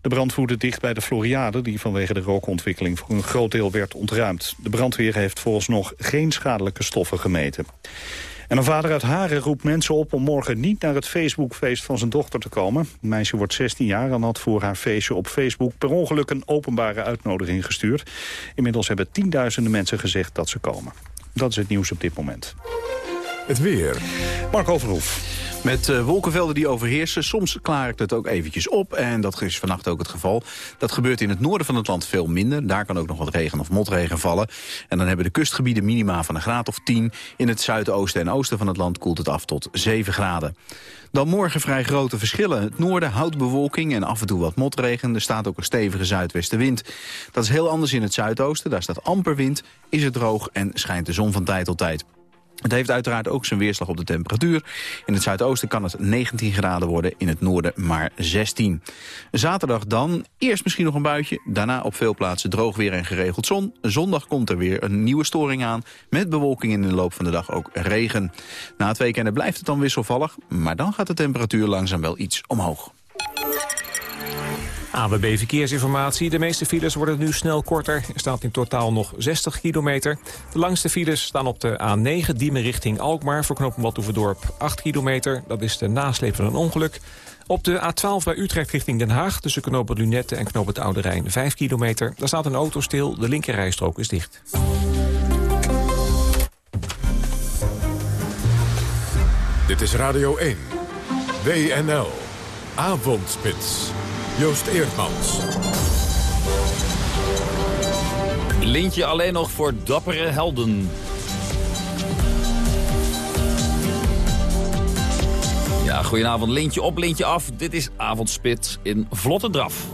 De brand voerde dicht bij de Floriade, die vanwege de rookontwikkeling voor een groot deel werd ontruimd. De brandweer heeft volgens nog geen schadelijke stoffen gemeten. En een vader uit Haren roept mensen op om morgen niet naar het Facebookfeest van zijn dochter te komen. Het meisje wordt 16 jaar en had voor haar feestje op Facebook per ongeluk een openbare uitnodiging gestuurd. Inmiddels hebben tienduizenden mensen gezegd dat ze komen. Dat is het nieuws op dit moment. Het weer. Mark Overhoef. Met uh, wolkenvelden die overheersen. Soms klaart het ook eventjes op. En dat is vannacht ook het geval. Dat gebeurt in het noorden van het land veel minder. Daar kan ook nog wat regen of motregen vallen. En dan hebben de kustgebieden minima van een graad of 10. In het zuidoosten en oosten van het land koelt het af tot 7 graden. Dan morgen vrij grote verschillen. Het noorden houdt bewolking en af en toe wat motregen. Er staat ook een stevige zuidwestenwind. Dat is heel anders in het zuidoosten. Daar staat amper wind, is het droog en schijnt de zon van tijd tot tijd. Het heeft uiteraard ook zijn weerslag op de temperatuur. In het zuidoosten kan het 19 graden worden, in het noorden maar 16. Zaterdag dan, eerst misschien nog een buitje, daarna op veel plaatsen droog weer en geregeld zon. Zondag komt er weer een nieuwe storing aan, met bewolking in de loop van de dag ook regen. Na het weekende blijft het dan wisselvallig, maar dan gaat de temperatuur langzaam wel iets omhoog. ABB Verkeersinformatie. De meeste files worden nu snel korter. Er staat in totaal nog 60 kilometer. De langste files staan op de A9, Diemen richting Alkmaar... voor knooppunt Badhoevedorp 8 kilometer. Dat is de nasleep van een ongeluk. Op de A12 bij Utrecht richting Den Haag... tussen knooppunt Lunette en knooppunt Oude Rijn 5 kilometer. Daar staat een auto stil, de linkerrijstrook is dicht. Dit is Radio 1. WNL. Avondspits. Joost Eerdmans. Lintje alleen nog voor dappere helden. Ja, goedenavond. Lintje op, lintje af. Dit is Avondspit in vlotte draf.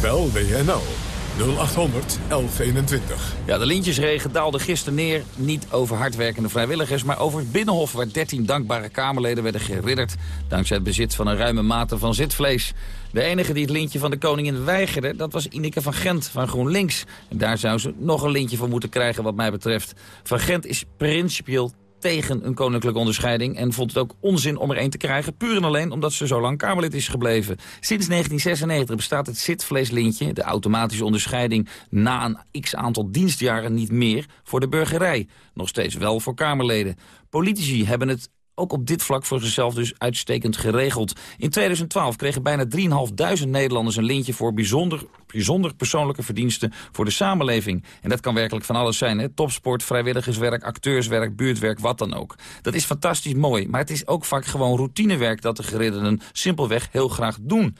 Bel WNL 0800 1121. Ja, de lintjesregen daalde gisteren neer. Niet over hardwerkende vrijwilligers, maar over het Binnenhof... waar 13 dankbare Kamerleden werden geridderd... dankzij het bezit van een ruime mate van zitvlees. De enige die het lintje van de koningin weigerde... dat was Ineke van Gent van GroenLinks. En daar zou ze nog een lintje voor moeten krijgen wat mij betreft. Van Gent is principieel tegen een koninklijke onderscheiding... en vond het ook onzin om er een te krijgen... puur en alleen omdat ze zo lang Kamerlid is gebleven. Sinds 1996 bestaat het zitvleeslintje... de automatische onderscheiding na een x-aantal dienstjaren niet meer... voor de burgerij. Nog steeds wel voor Kamerleden. Politici hebben het ook op dit vlak voor zichzelf dus uitstekend geregeld. In 2012 kregen bijna 3.500 Nederlanders een lintje voor bijzonder, bijzonder persoonlijke verdiensten voor de samenleving. En dat kan werkelijk van alles zijn. Hè? Topsport, vrijwilligerswerk, acteurswerk, buurtwerk, wat dan ook. Dat is fantastisch mooi, maar het is ook vaak gewoon routinewerk dat de geriddenen simpelweg heel graag doen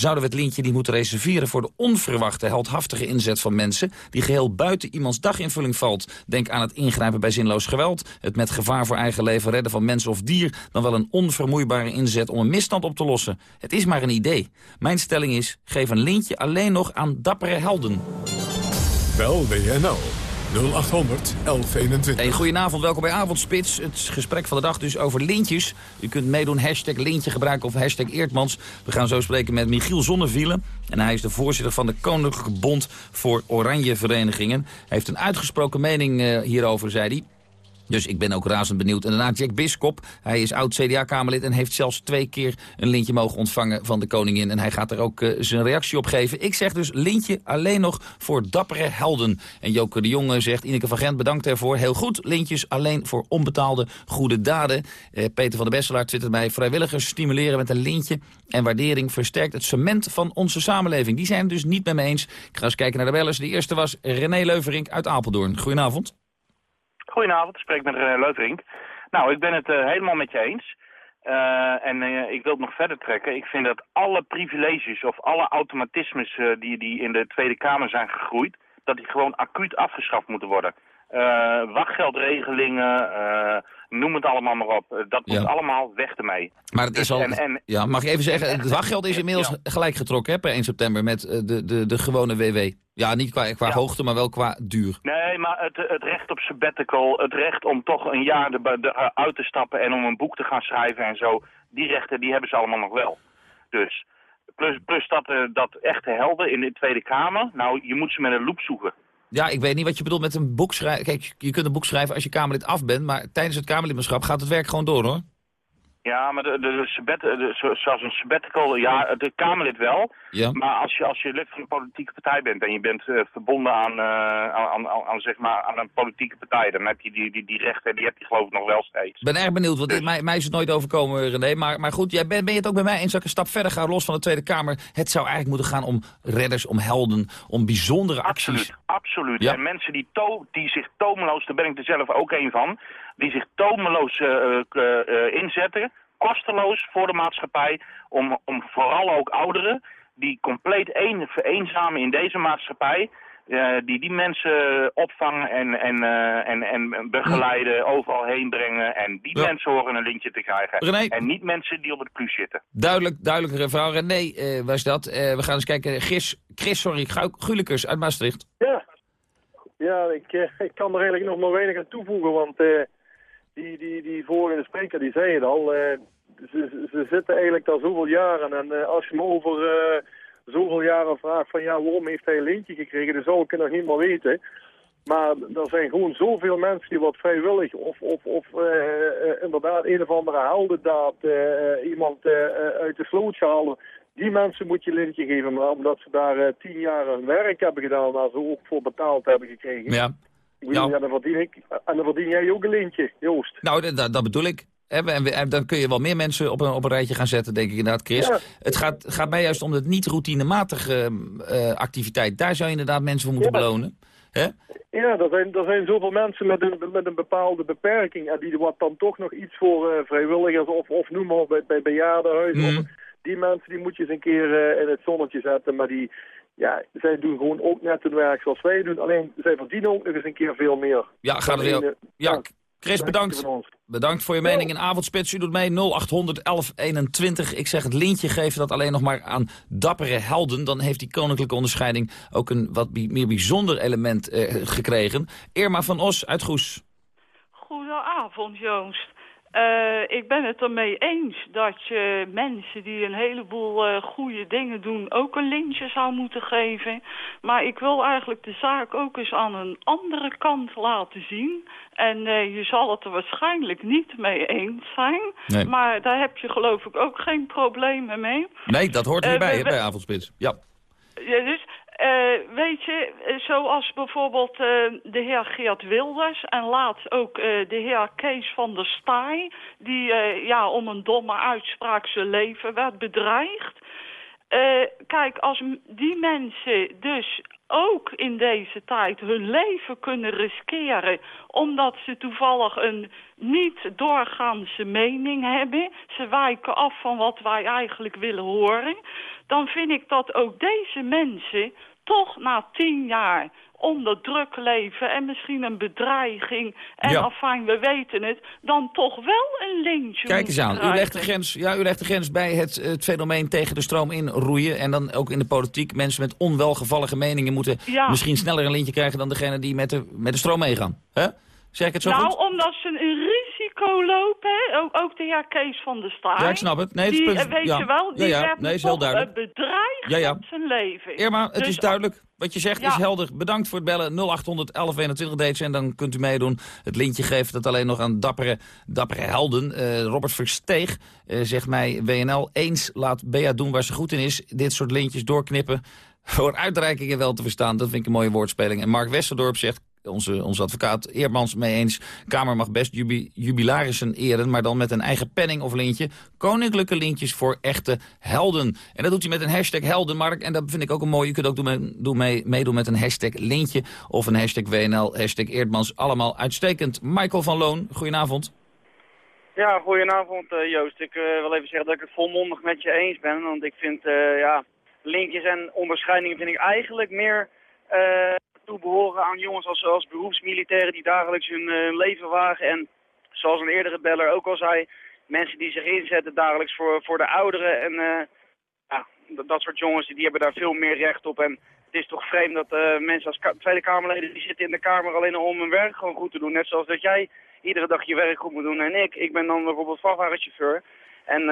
zouden we het lintje niet moeten reserveren voor de onverwachte heldhaftige inzet van mensen die geheel buiten iemands daginvulling valt. Denk aan het ingrijpen bij zinloos geweld, het met gevaar voor eigen leven redden van mens of dier, dan wel een onvermoeibare inzet om een misstand op te lossen. Het is maar een idee. Mijn stelling is, geef een lintje alleen nog aan dappere helden. Bel WNL 0800 1121. Hey, goedenavond, welkom bij Avondspits. Het gesprek van de dag dus over lintjes. U kunt meedoen, hashtag lintje gebruiken of hashtag Eertmans. We gaan zo spreken met Michiel Zonnevielen. En hij is de voorzitter van de Koninklijke Bond voor Oranje Verenigingen. Hij heeft een uitgesproken mening uh, hierover, zei hij. Dus ik ben ook razend benieuwd. En daarna Jack Biskop. Hij is oud-CDA-Kamerlid en heeft zelfs twee keer een lintje mogen ontvangen van de koningin. En hij gaat er ook uh, zijn reactie op geven. Ik zeg dus lintje alleen nog voor dappere helden. En Joke de Jonge zegt, Ineke van Gent bedankt ervoor. Heel goed, lintjes alleen voor onbetaalde goede daden. Uh, Peter van der Besselaar twittert mij. Vrijwilligers stimuleren met een lintje en waardering versterkt het cement van onze samenleving. Die zijn het dus niet met me eens. Ik ga eens kijken naar de bellers. De eerste was René Leuverink uit Apeldoorn. Goedenavond. Goedenavond, ik spreek met René Leuterink. Nou, ik ben het uh, helemaal met je eens. Uh, en ik wil het nog verder trekken. Ik vind dat alle privileges of alle automatismes die, die in de Tweede Kamer zijn gegroeid... dat die gewoon acuut afgeschaft moeten worden. wachtgeldregelingen, noem het allemaal maar op. dat moet allemaal weg ermee. Maar het is Dus al... en- en- ja, mag ik even zeggen, het wachtgeld is inmiddels gelijk getrokken hè, per 1 september met eh, de, de, de gewone WW. Ja, niet qua, qua hoogte, maar wel qua duur. Nee, maar het, het recht op sabbatical, het recht om toch een jaar er, er, eh, uit te stappen en om een boek te gaan schrijven en zo, die rechten die hebben ze allemaal nog wel. Dus, plus, plus dat, eh, dat echte helden in de Tweede Kamer, nou, je moet ze met een loep zoeken. Ja, ik weet niet wat je bedoelt met een boek schrijven. Kijk, je kunt een boek schrijven als je Kamerlid af bent, maar tijdens het Kamerlidmaatschap gaat het werk gewoon door hoor. Ja, maar de, de, sabbat, de- zo- zoals een sabbatical, ja, de Kamerlid wel. Ja. Maar als je, als je lid van een politieke partij bent en je bent eh, verbonden aan, eh, aan, aan, aan, zeg maar, aan een politieke partij, dan heb je die, die, die rechten, die heb je geloof ik nog wel steeds. Ik ben erg benieuwd, want dit- mij, mij is het nooit overkomen, René. Maar, maar goed, jij ben, ben je het ook bij mij eens dat ik een stap verder ga, los van de Tweede Kamer. Het zou eigenlijk moeten gaan om redders, om helden, om bijzondere acties. Absoluut. Ja. En mensen die, to die zich tomeloos, daar ben ik er zelf ook een van, die zich tomeloos eh, eh, eh, inzetten, kosteloos voor de maatschappij, om, om vooral ook ouderen, die compleet een, vereenzamen in deze maatschappij, eh, die die mensen opvangen en, en, eh, en, en begeleiden, overal heen brengen. En die Ja. mensen horen een lintje te krijgen. René? En niet mensen die op het plus zitten. Duidelijk, duidelijke verhaal. René eh, was dat. Eh, we gaan eens kijken. Gis, Chris, sorry, Gu- Gulikers uit Maastricht. Ja, ja ik, ik kan er eigenlijk nog maar weinig aan toevoegen, want eh, die, die, die vorige spreker die zei het al, eh, ze, ze- zitten eigenlijk al zoveel jaren en eh, als je me over eh, zoveel jaren vraagt van ja, waarom heeft hij een lintje gekregen, dan zou ik het nog niet meer weten. Maar er zijn gewoon zoveel mensen die wat vrijwillig of, of, of inderdaad een of andere heldendaad iemand uit de sloot halen. Die mensen moet je lintje geven, maar omdat ze daar tien jaar hun werk hebben gedaan, waar ze ook voor betaald hebben gekregen. Ja. Ja. dan verdien ik, en dan verdien jij ook een lintje, Joost. Nou, dat- dat, dat bedoel ik. En, dan kun je wel meer mensen op een, op een rijtje gaan zetten, denk ik inderdaad, Chris. Ja. Het gaat, gaat mij juist om het niet routinematige eh, activiteit. Daar zou je inderdaad mensen voor moeten Ja. belonen. Hè? Ja, er zijn, er zijn zoveel mensen met een, met een bepaalde beperking en die wat dan toch nog iets voor eh, vrijwilligers of, of noem maar bij, bij bejaardenhuizen. Mhm. Die mensen die moet je eens een keer eh, in het zonnetje zetten, maar die, ja, zij doen gewoon ook net het werk zoals wij doen. Alleen, zij verdienen ook nog eens een keer veel meer. Ja, gaat er weer. Ja, Chris, bedankt. Bedankt voor je mening in Avondspits. U doet mee 0800 1121. Ik zeg het lintje geven dat alleen nog maar aan dappere helden. Dan heeft die koninklijke onderscheiding ook een wat meer bijzonder element eh, gekregen. Irma van Os uit Goes. Goedenavond, Joost. Uh, ik ben het ermee eens dat je mensen die een heleboel uh, goede dingen doen ook een lintje zou moeten geven. Maar ik wil eigenlijk de zaak ook eens aan een andere kant laten zien. En uh, je zal het er waarschijnlijk niet mee eens zijn. Nee. Maar daar heb je geloof ik ook geen problemen mee. Nee, dat hoort erbij hè, bij Avondspits. Ja. Ja, dus uh, weet je, zoals bijvoorbeeld uh, de heer Geert Wilders en laatst ook de heer Kees van der Staaij... die ja, om een domme uitspraak zijn leven werd bedreigd. kijk, als die mensen dus ook in deze tijd hun leven kunnen riskeren... omdat ze toevallig een niet doorgaanse mening hebben. Ze wijken af van wat wij eigenlijk willen horen. Dan vind ik dat ook deze mensen toch na tien jaar onder druk leven en misschien een bedreiging en Ja. afijn, we weten het, dan toch wel een lintje Kijk eens aan, u legt, de grens, ja, u legt de grens bij het, het fenomeen tegen de stroom in roeien. En dan ook in de politiek. Mensen met onwelgevallige meningen moeten Ja. misschien sneller een lintje krijgen... dan degene die met de, met de stroom meegaan. Hè? Zeg ik het zo nou, goed? omdat ze een risico lopen, hè? Ook, ook de heer Kees van der Staaij. Ja, ik snap het. Nee, het die, punt- eh, weet ja. je wel, die Ja, ja. Nee, is heel duidelijk. eh, bedreigd Ja, ja. zijn leven. Irma, het Dus is duidelijk. Wat je zegt Ja. is helder. Bedankt voor het bellen. 0800 1121 deed ze en dan kunt u meedoen. Het lintje geeft dat alleen nog aan dappere, dappere helden. Eh, Robert Versteeg zegt mij, WNL eens laat Bea doen waar ze goed in is. Dit soort lintjes doorknippen. (laughs) Voor uitreikingen wel te verstaan. Dat vind ik een mooie woordspeling. En Mark Westerdorp zegt, onze, onze advocaat Eermans mee eens... Kamer mag best jubi, jubilarissen eren, maar dan met een eigen penning of lintje. Koninklijke lintjes voor echte helden. En dat doet hij met een hashtag heldenmark. En dat vind ik ook een mooi. Je kunt ook doen, mee- doen mee, meedoen met een hashtag lintje of een hashtag WNL, hashtag Eerdmans. Allemaal uitstekend. Michael van Loon, goedenavond. Ja, goedenavond eh, Joost. Ik eh, wil even zeggen dat ik het volmondig met je eens ben. Want ik vind, eh, ja, linkjes en onderscheidingen vind ik eigenlijk meer toebehoren aan jongens als, als beroepsmilitairen die dagelijks hun eh, leven wagen. En zoals een eerdere beller ook al zei, mensen die zich inzetten dagelijks voor, voor de ouderen. En eh, ja, dat, dat soort jongens die hebben daar veel meer recht op. En het is toch vreemd dat eh, mensen als Tweede Kamerleden die zitten in de Kamer alleen om hun werk gewoon goed te doen. Net zoals dat jij iedere dag je werk goed moet doen. En ik, ik ben dan bijvoorbeeld vrachtwagenchauffeur. En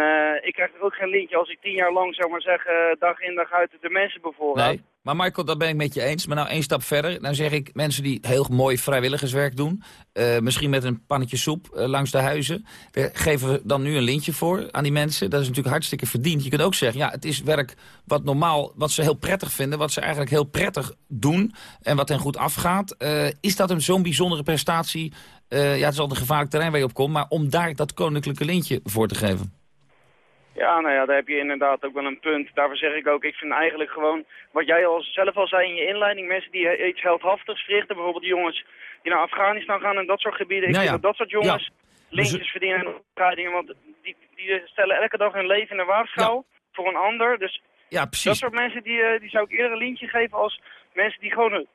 ik krijg er ook geen lintje als ik tien jaar lang, zeg maar zeggen, dag in dag uit de mensen bevoorraad. Maar Michael, dat ben ik met je eens. Maar nou één stap verder. Dan zeg ik mensen die heel mooi vrijwilligerswerk doen. eh, misschien met een pannetje soep eh, langs de huizen. Geven we dan nu een lintje voor aan die mensen. Dat is natuurlijk hartstikke verdiend. Je kunt ook zeggen, ja, het is werk wat normaal, wat ze heel prettig vinden. Wat ze eigenlijk heel prettig doen. En wat hen goed afgaat. Eh, is dat een zo'n bijzondere prestatie? Ja, het is al een gevaarlijk terrein waar je op komt. Maar om daar dat koninklijke lintje voor te geven. Ja, nou ja, daar heb je inderdaad ook wel een punt. Daarvoor zeg ik ook, ik vind eigenlijk gewoon, wat jij al zelf al zei in je inleiding, mensen die iets heldhaftigs verrichten, bijvoorbeeld die jongens die naar Afghanistan gaan en dat soort gebieden. Ik Nou vind dat dat soort jongens Ja. lintjes verdienen en opleidingen, want die, die stellen elke dag hun leven in de waagschaal voor een ander. Dus Ja, precies. dat soort mensen, die, eh, die zou ik eerder een lintje geven als mensen die gewoon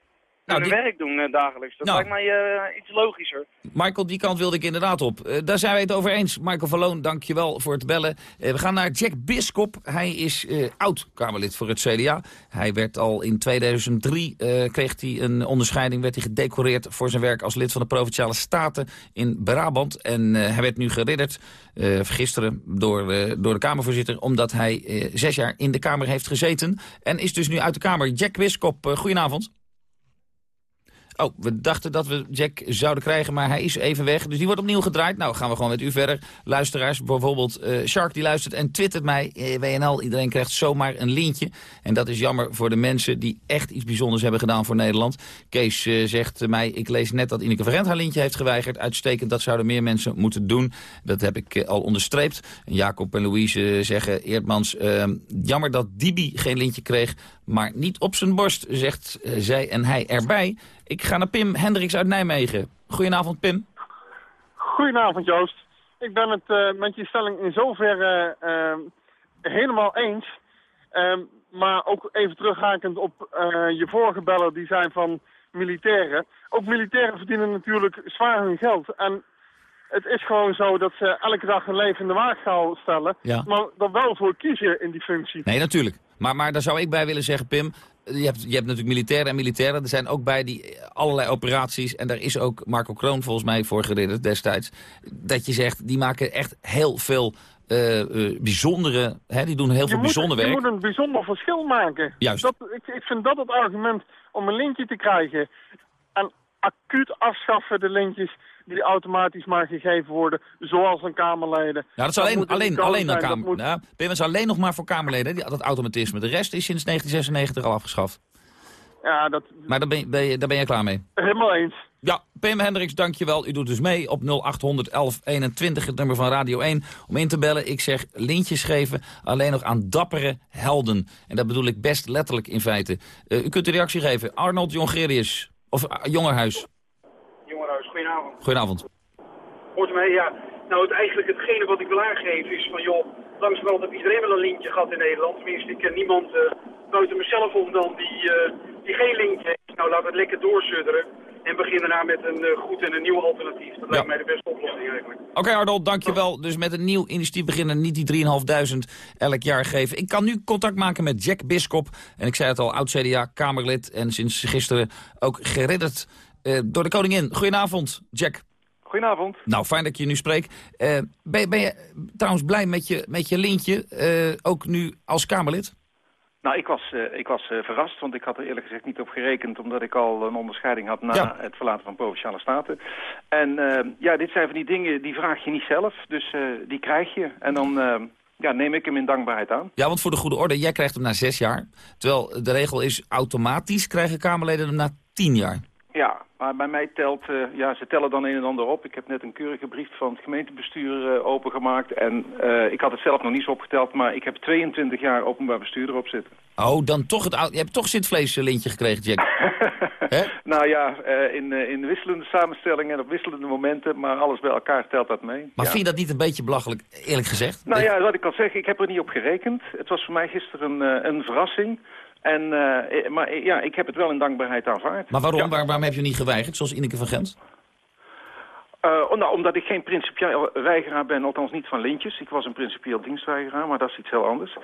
hun die- werk doen eh, dagelijks. Dat Nou. lijkt mij eh, iets logischer. Michael, die kant wilde ik inderdaad op. Eh, daar zijn wij het over eens. Michael Verloon, dank je wel voor het bellen. We gaan naar Jack Biskop. Hij is oud-Kamerlid voor het CDA. Hij werd al in 2003, eh, kreeg hij een onderscheiding, werd hij gedecoreerd voor zijn werk als lid van de Provinciale Staten in Brabant. En hij werd nu geridderd, gisteren, door, door de Kamervoorzitter, omdat hij zes jaar in de Kamer heeft gezeten. En is dus nu uit de Kamer. Jack Biskop, goedenavond. Oh, we dachten dat we Jack zouden krijgen, maar hij is even weg. Dus die wordt opnieuw gedraaid. Nou, gaan we gewoon met u verder. Luisteraars, bijvoorbeeld eh, Shark die luistert en twittert mij. Eh, WNL, iedereen krijgt zomaar een lintje. En dat is jammer voor de mensen die echt iets bijzonders hebben gedaan voor Nederland. Kees eh, zegt mij, ik lees net dat Ineke Verrent haar lintje heeft geweigerd. Uitstekend, dat zouden meer mensen moeten doen. Dat heb ik al onderstreept. En Jacob en Louise zeggen, Eerdmans, eh, jammer dat Dibi geen lintje kreeg. Maar niet op zijn borst, zegt zij en hij erbij. Ik ga naar Pim Hendricks uit Nijmegen. Goedenavond, Pim. Goedenavond Joost. Ik ben het eh, met je stelling in zoverre eh, helemaal eens. Ehm, maar ook even terughakend op eh, je vorige beller, die zijn van militairen. Ook militairen verdienen natuurlijk zwaar hun geld. En het is gewoon zo dat ze elke dag hun leven in de waagschaal stellen. Ja. Maar er wel voor kiezen in die functie. Nee, natuurlijk. Maar, maar daar zou ik bij willen zeggen, Pim... Je hebt, je hebt natuurlijk militairen en militairen. Er zijn ook bij die allerlei operaties... en daar is ook Marco Kroon volgens mij voor geridderd destijds... dat je zegt, die maken echt heel veel eh, eh, bijzondere... Hè, die doen heel Je veel bijzonder je werk. moet een bijzonder verschil maken. Juist. Dat, ik, ik vind dat het argument om een lintje te krijgen. Acuut afschaffen de lintjes die automatisch maar gegeven worden, zoals een Kamerleden. Ja, dat is alleen, alleen, alleen een zijn, dat kamer. moet- Ja, is alleen nog maar voor Kamerleden, die, dat automatisme. De rest is sinds 1996 al afgeschaft. Ja, dat Maar daar ben, je- ben je, daar ben je klaar mee. helemaal eens. Ja, Pim Hendricks, dankjewel. U doet dus mee op 0800 1121, het nummer van Radio 1, om in te bellen. Ik zeg lintjes geven, alleen nog aan dappere helden. En dat bedoel ik best letterlijk in feite. Eh, u kunt een reactie geven. Arnold Jongerius, of uh, Jongerhuis. Jongerhuis, goedenavond. Goedenavond. Hoort u mij? Ja. Nou, het, eigenlijk hetgene wat ik wil aangeven is van, joh, langzamerhand heeft iedereen wel een lintje gehad in Nederland. Tenminste, ik ken niemand eh, buiten mezelf om dan die, eh, die geen lintje heeft. Nou, laat het lekker doorsudderen. En begin daarna met een eh, goed en een nieuw alternatief. Dat lijkt mij de beste oplossing eigenlijk. Oké Arnold, dankjewel. Dus met een nieuw initiatief beginnen, niet die 3.500 elk jaar geven. Ik kan nu contact maken met Jack Biskop. En ik zei het al, oud-CDA, Kamerlid en sinds gisteren ook geridderd eh, door de koningin. Goedenavond, Jack. Goedenavond. Nou, fijn dat ik je nu spreek. Eh, ben, je- ben je trouwens blij met je, met je lintje, eh, ook nu als Kamerlid? Nou, ik was, eh, ik was eh, verrast, want ik had er eerlijk gezegd niet op gerekend... omdat ik al een onderscheiding had na Ja. het verlaten van Provinciale Staten. En eh, ja, dit zijn van die dingen, die vraag je niet zelf, dus die krijg je. En dan ja, neem ik hem in dankbaarheid aan. Ja, want voor de goede orde, jij krijgt hem na zes jaar. Terwijl de regel is automatisch krijgen Kamerleden hem na tien jaar. Ja, maar bij mij telt, eh, ja, ze tellen dan een en ander op. Ik heb net een keurige brief van het gemeentebestuur eh, opengemaakt. En eh, ik had het zelf nog niet zo opgeteld, maar ik heb 22 jaar openbaar bestuur erop zitten. Oh, dan toch het. Je hebt toch zitvleeslintje gekregen, Jack. (laughs) Nou ja, in, in wisselende samenstellingen en op wisselende momenten, maar alles bij elkaar telt dat mee. Maar Ja. vind je dat niet een beetje belachelijk, eerlijk gezegd? Nou ja, wat ik al zeg, ik heb er niet op gerekend. Het was voor mij gisteren een, een verrassing. En, eh, eh, maar eh, ja, ik heb het wel in dankbaarheid aanvaard. Maar waarom, Ja. waar, waarom heb je niet geweigerd, zoals Ineke van Gent? Oh, nou, omdat ik geen principieel weigeraar ben, althans niet van lintjes. Ik was een principieel dienstweigeraar, maar dat is iets heel anders.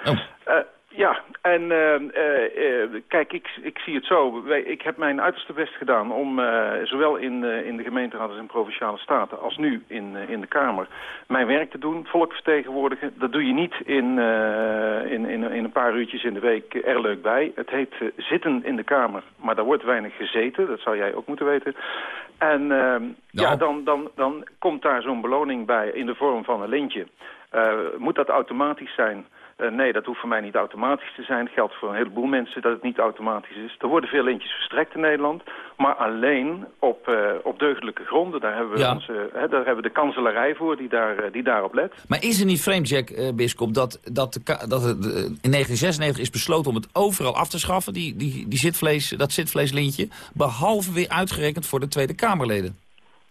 Eh, ja, en eh, eh, eh, kijk, ik, ik zie het zo. Ik heb mijn uiterste best gedaan om zowel in, in de gemeenteraad als in Provinciale Staten... als nu in, in de Kamer mijn werk te doen, volk vertegenwoordigen. Dat doe je niet in, in, in, in een paar uurtjes in de week er leuk bij. Het heet zitten in de Kamer, maar daar wordt weinig gezeten. Dat zou jij ook moeten weten. En ja, dan, dan, dan komt daar zo'n beloning bij in de vorm van een lintje. Moet dat automatisch zijn? Eh, nee, dat hoeft voor mij niet automatisch te zijn. Het geldt voor een heleboel mensen dat het niet automatisch is. Er worden veel lintjes verstrekt in Nederland, maar alleen op, eh, op deugdelijke gronden. Daar hebben we, Ja. onze, hè, daar hebben we de kanselarij voor die, daar, eh, die daarop let. Maar is het niet vreemd, Jack Bisschop, dat, dat, de dat het in 1996 is besloten om het overal af te schaffen, die, die, die zitvlees, dat zitvleeslintje, behalve weer uitgerekend voor de Tweede Kamerleden?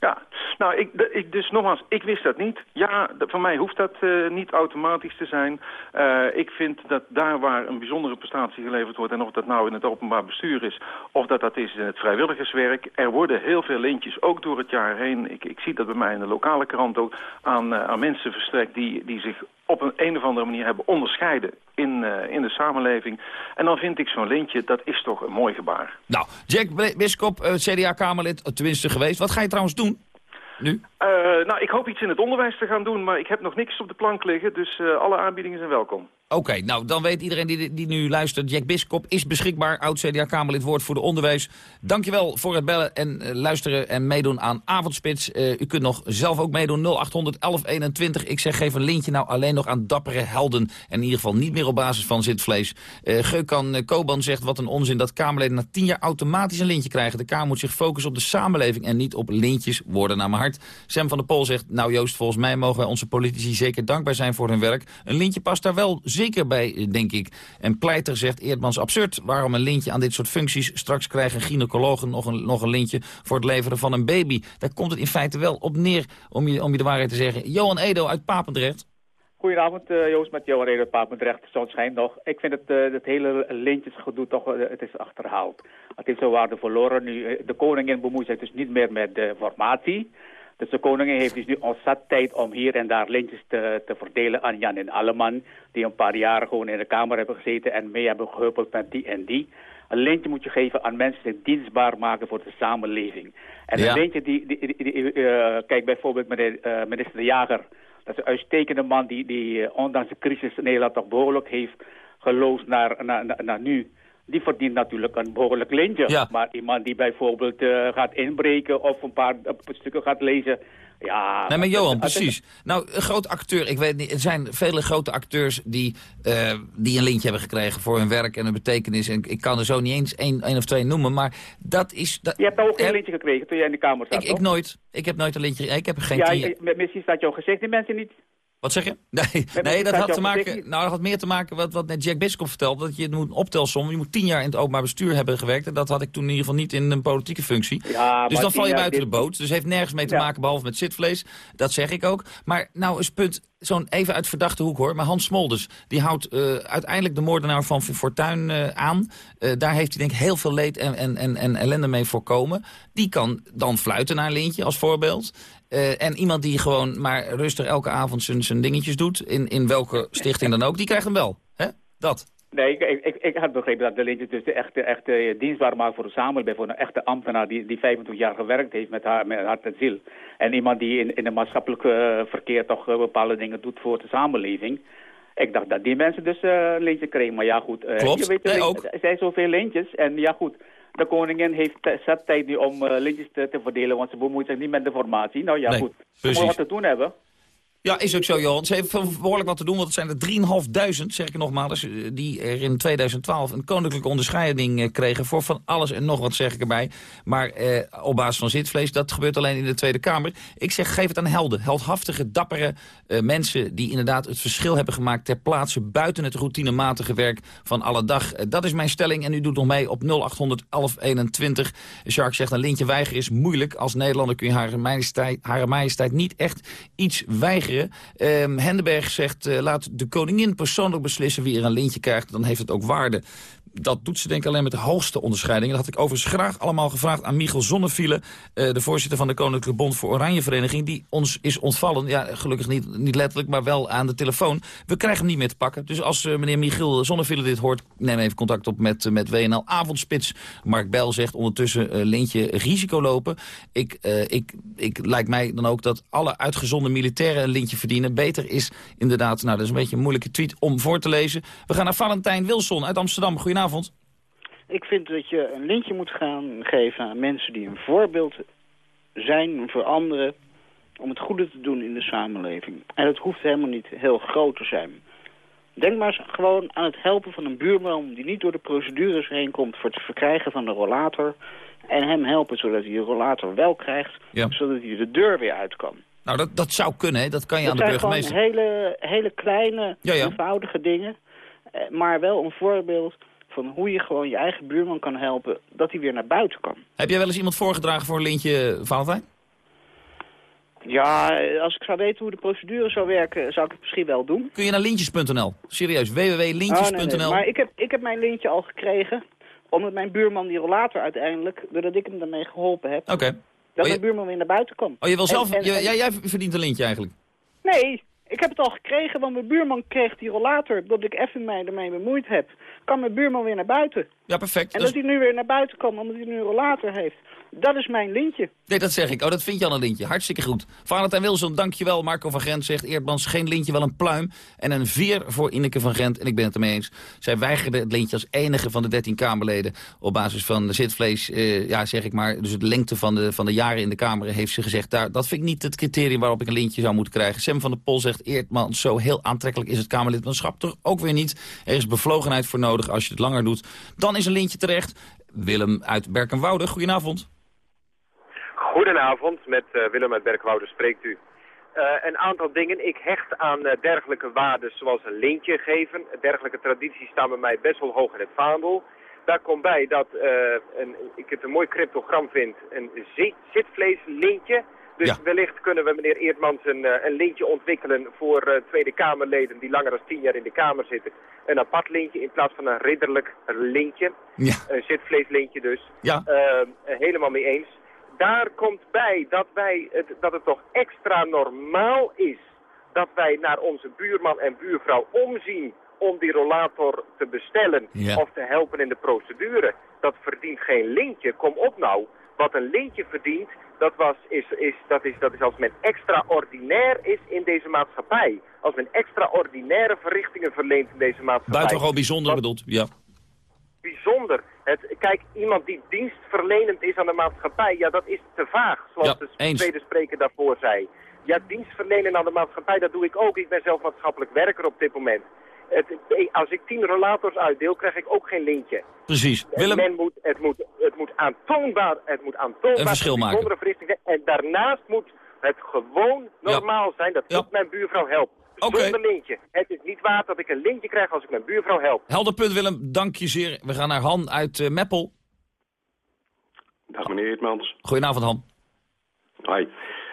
Ja, nou, ik, ik, dus nogmaals, ik wist dat niet. Ja, voor mij hoeft dat eh, niet automatisch te zijn. Eh, ik vind dat daar waar een bijzondere prestatie geleverd wordt... en of dat nou in het openbaar bestuur is... of dat dat is in het vrijwilligerswerk... er worden heel veel lintjes, ook door het jaar heen. Ik, ik zie dat bij mij in de lokale krant ook... aan, eh, aan mensen verstrekt die, die zich op een, een of andere manier hebben onderscheiden... In, eh, in de samenleving. En dan vind ik zo'n lintje, dat is toch een mooi gebaar. Nou, Jack Bisschop, eh, CDA-Kamerlid, tenminste geweest. Wat ga je trouwens doen? Nu? Eh, nou, ik hoop iets in het onderwijs te gaan doen, maar ik heb nog niks op de plank liggen, dus alle aanbiedingen zijn welkom. Oké, nou dan weet iedereen die, die nu luistert, Jack Bisschop is beschikbaar, oud-CDA-Kamerlid, woord voor de onderwijs. Dankjewel voor het bellen en eh, luisteren en meedoen aan Avondspits. Eh, u kunt nog zelf ook meedoen, 0800 1121. Ik zeg, geef een lintje nou alleen nog aan dappere helden. En in ieder geval niet meer op basis van zitvlees. Eh Geukan Koban zegt, wat een onzin dat Kamerleden na tien jaar automatisch een lintje krijgen. De Kamer moet zich focussen op de samenleving en niet op lintjes, woorden naar mijn hart. Sam van der Pol zegt, nou Joost, volgens mij mogen wij onze politici zeker dankbaar zijn voor hun werk. Een lintje past daar wel zeker bij, eh, denk ik. En Pleiter zegt, Eerdmans absurd. Waarom een lintje aan dit soort functies? Straks krijgen gynaecologen nog een, nog een lintje voor het leveren van een baby. Daar komt het in feite wel op neer, om je, om je de waarheid te zeggen. Johan Edo uit Papendrecht. Goedenavond uh, Joost met jou en Paap met recht schijnt nog. Ik vind het, uh, het hele lintjesgedoe toch, uh, het is achterhaald. Het is zo waarde verloren. Nu, de koningin bemoeit zich dus niet meer met de formatie. Dus de koningin heeft dus nu ontzettend tijd om hier en daar lintjes te, te verdelen aan Jan en Alleman. Die een paar jaren gewoon in de Kamer hebben gezeten en mee hebben gehuppeld met die en die. Een lintje moet je geven aan mensen die dienstbaar maken voor de samenleving. En een lintje die, die, die, kijk bijvoorbeeld meneer, minister De Jager dat is een uitstekende man die, die eh, ondanks de crisis in Nederland toch behoorlijk heeft geloosd naar, naar, naar, naar nu die verdient natuurlijk een behoorlijk lintje. Maar iemand die bijvoorbeeld uh, gaat inbreken of een paar stukken gaat lezen... Ja, nee, maar Johan, precies. Nou, een groot acteur, ik weet niet, er zijn vele grote acteurs die, uh, die een lintje hebben gekregen voor hun werk en hun betekenis. En ik kan er zo niet eens één, één of twee noemen, maar dat is... Dat, je hebt ook geen lintje gekregen toen jij in de kamer zat, Ik, ik nooit. Ik heb nooit een lintje Ik heb geen... Ja, misschien staat jouw gezicht die mensen niet wat zeg je? (laughs) Nee, nee dat had te maken. Nou, dat had meer te maken wat, wat net Jack Biscoff vertelde. Dat je moet een optelsom. Je moet tien jaar in het openbaar bestuur hebben gewerkt. En dat had ik toen in ieder geval niet in een politieke functie. Ja, dus dan val je buiten de boot. Dus heeft nergens mee te maken behalve met zitvlees. Dat zeg ik ook. Maar nou is punt. Zo'n even uit verdachte hoek hoor. Maar Hans Smolders, die houdt uh, uiteindelijk de moordenaar van Fortuin uh, aan. Uh, daar heeft hij denk ik heel veel leed en, en, en, en ellende mee voorkomen. Die kan dan fluiten naar een lintje als voorbeeld. Uh, en iemand die gewoon maar rustig elke avond zijn, dingetjes doet... In, in welke stichting dan ook, die krijgt hem wel. hè? Dat. Nee, ik, ik, ik had begrepen dat de lintjes dus de echte, echte dienstbaar maakt voor de samenleving. Voor een echte ambtenaar die, die 25 jaar gewerkt heeft met, haar, met hart en ziel. En iemand die in, in het maatschappelijke uh, verkeer toch uh, bepaalde dingen doet voor de samenleving. Ik dacht dat die mensen dus een lintje kregen. Maar ja goed, Klopt, je weet, nee, ook. er zijn zoveel lintjes. En ja goed, de koningin heeft zet tijd nu om uh, lintjes te, te, verdelen, want ze bemoeit zich niet met de formatie. Nou ja, nee, goed. Ze moeten wat te doen hebben. Ja, is ook zo, Johan. Ze heeft behoorlijk wat te doen, want het zijn er 3.500, zeg ik nogmaals, die er in 2012 een koninklijke onderscheiding eh, kregen voor van alles en nog wat, zeg ik erbij. Maar eh, op basis van zitvlees, dat gebeurt alleen in de Tweede Kamer. Ik zeg, geef het aan helden. Heldhaftige, dappere uh, mensen die inderdaad het verschil hebben gemaakt ter plaatse buiten het routinematige werk van alle dag. Uh, dat is mijn stelling en u doet nog mee op 0800 1121. Jacques zegt, een lintje weigeren is moeilijk. Als Nederlander kun je haar majesteit, haar majesteit niet echt iets weigeren. Um, Hendenberg zegt, uh, laat de koningin persoonlijk beslissen wie er een lintje krijgt. Dan heeft het ook waarde dat doet ze denk ik alleen met de hoogste onderscheidingen. Dat had ik overigens graag allemaal gevraagd aan Michel Zonneviele... Uh, de voorzitter van de Koninklijke Bond voor Oranje Vereniging... die ons is ontvallen, ja, gelukkig niet, niet letterlijk, maar wel aan de telefoon. We krijgen hem niet meer te pakken. Dus als uh, meneer Michiel Zonneviele dit hoort... neem even contact op met, uh, met WNL Avondspits. Mark Bel zegt ondertussen lintje risico lopen. Ik, ik, ik lijkt mij dan ook dat alle uitgezonden militairen een lintje verdienen. Beter is inderdaad, nou dat is een beetje een moeilijke tweet om voor te lezen. We gaan naar Valentijn Wilson uit Amsterdam. Goedenavond. Ik vind dat je een lintje moet gaan geven aan mensen die een voorbeeld zijn voor anderen om het goede te doen in de samenleving. En het hoeft helemaal niet heel groot te zijn. Denk maar gewoon aan het helpen van een buurman die niet door de procedures heen komt voor het verkrijgen van de rollator. En hem helpen zodat hij de rollator wel krijgt, zodat hij de deur weer uit kan. Nou, dat, dat zou kunnen, hè? dat kan je dat aan de burgemeester. Dat zijn hele, hele kleine, ja, ja. eenvoudige dingen. Maar wel een voorbeeld van hoe je gewoon je eigen buurman kan helpen dat hij weer naar buiten kan. Heb jij wel eens iemand voorgedragen voor een lintje, Valentijn? Ja, als ik zou weten hoe de procedure zou werken, zou ik het misschien wel doen. Kun je naar lintjes.nl? Serieus, www.lintjes.nl. Oh, nee, nee. Maar ik heb, ik heb mijn lintje al gekregen, omdat mijn buurman die rollator uiteindelijk, doordat ik hem daarmee geholpen heb. Okay. dat oh, mijn buurman weer naar buiten kan. Oh, je wil zelf, en, en, jij, jij verdient een lintje eigenlijk? Nee, ik heb het al gekregen, want mijn buurman kreeg die rollator, dat ik even mij ermee bemoeid heb. Kan mijn buurman weer naar buiten. Ja, perfect. En dat, dat hij nu weer naar buiten kan, omdat hij nu een rollator heeft. Dat is mijn lintje. Nee, dat zeg ik. Oh, dat vind je al een lintje. Hartstikke goed. Valentijn Wilson, dankjewel. Marco van Gent zegt Eerdmans, geen lintje, wel een pluim. En een veer voor Ineke van Gent. En ik ben het ermee eens. Zij weigerde het lintje als enige van de 13 Kamerleden. Op basis van de zitvlees, eh, ja, zeg ik maar. Dus de lengte van de, van de jaren in de Kamer heeft ze gezegd. Daar, dat vind ik niet het criterium waarop ik een lintje zou moeten krijgen. Sem van der Pol zegt Eerdmans, zo heel aantrekkelijk is het Kamerlidmaatschap toch ook weer niet. Er is bevlogenheid voor nodig als je het langer doet. Dan is een lintje terecht. Willem uit Berkenwoude, goedenavond. Goedenavond, met uh, Willem uit Berkwoude spreekt u. Uh, een aantal dingen. Ik hecht aan uh, dergelijke waarden zoals een lintje geven. Dergelijke tradities staan bij mij best wel hoog in het vaandel. Daar komt bij dat een, ik het een mooi cryptogram vind, een zitvleeslintje. Dus Ja. wellicht kunnen we meneer Eerdmans een, eh, een lintje ontwikkelen voor eh, Tweede Kamerleden die langer dan tien jaar in de Kamer zitten. Een apart lintje in plaats van een ridderlijk lintje. Ja. Een zitvleeslintje dus. Ja. Eh, helemaal mee eens. Daar komt bij dat, wij het, dat het toch extra normaal is dat wij naar onze buurman en buurvrouw omzien om die rollator te bestellen Ja. of te helpen in de procedure. Dat verdient geen lintje. Kom op nou. Wat een lintje verdient, dat, was, is, is, dat, is, dat is als men extraordinair is in deze maatschappij. Als men extraordinaire verrichtingen verleent in deze maatschappij. Buitengewoon bijzonder bedoeld, ja. Bijzonder. Het, kijk, iemand die dienstverlenend is aan de maatschappij, ja, dat is te vaag. Zoals Ja, de tweede spreker daarvoor zei. Ja, dienstverlenen aan de maatschappij, dat doe ik ook. Ik ben zelf maatschappelijk werker op dit moment. Het, als ik tien rollators uitdeel, krijg ik ook geen lintje. Precies. Willem, Men moet, het, moet, het moet aantoonbaar, het moet aantoonbaar Een verschil maken. bijzondere verrichting zijn. En daarnaast moet het gewoon normaal zijn dat ik mijn buurvrouw help. Oké. Zonder lintje. Het is niet waard dat ik een lintje krijg als ik mijn buurvrouw help. helder punt Willem, dank je zeer. We gaan naar Han uit eh, Meppel. Dag meneer Eerdmans. Goedenavond Han. Hi.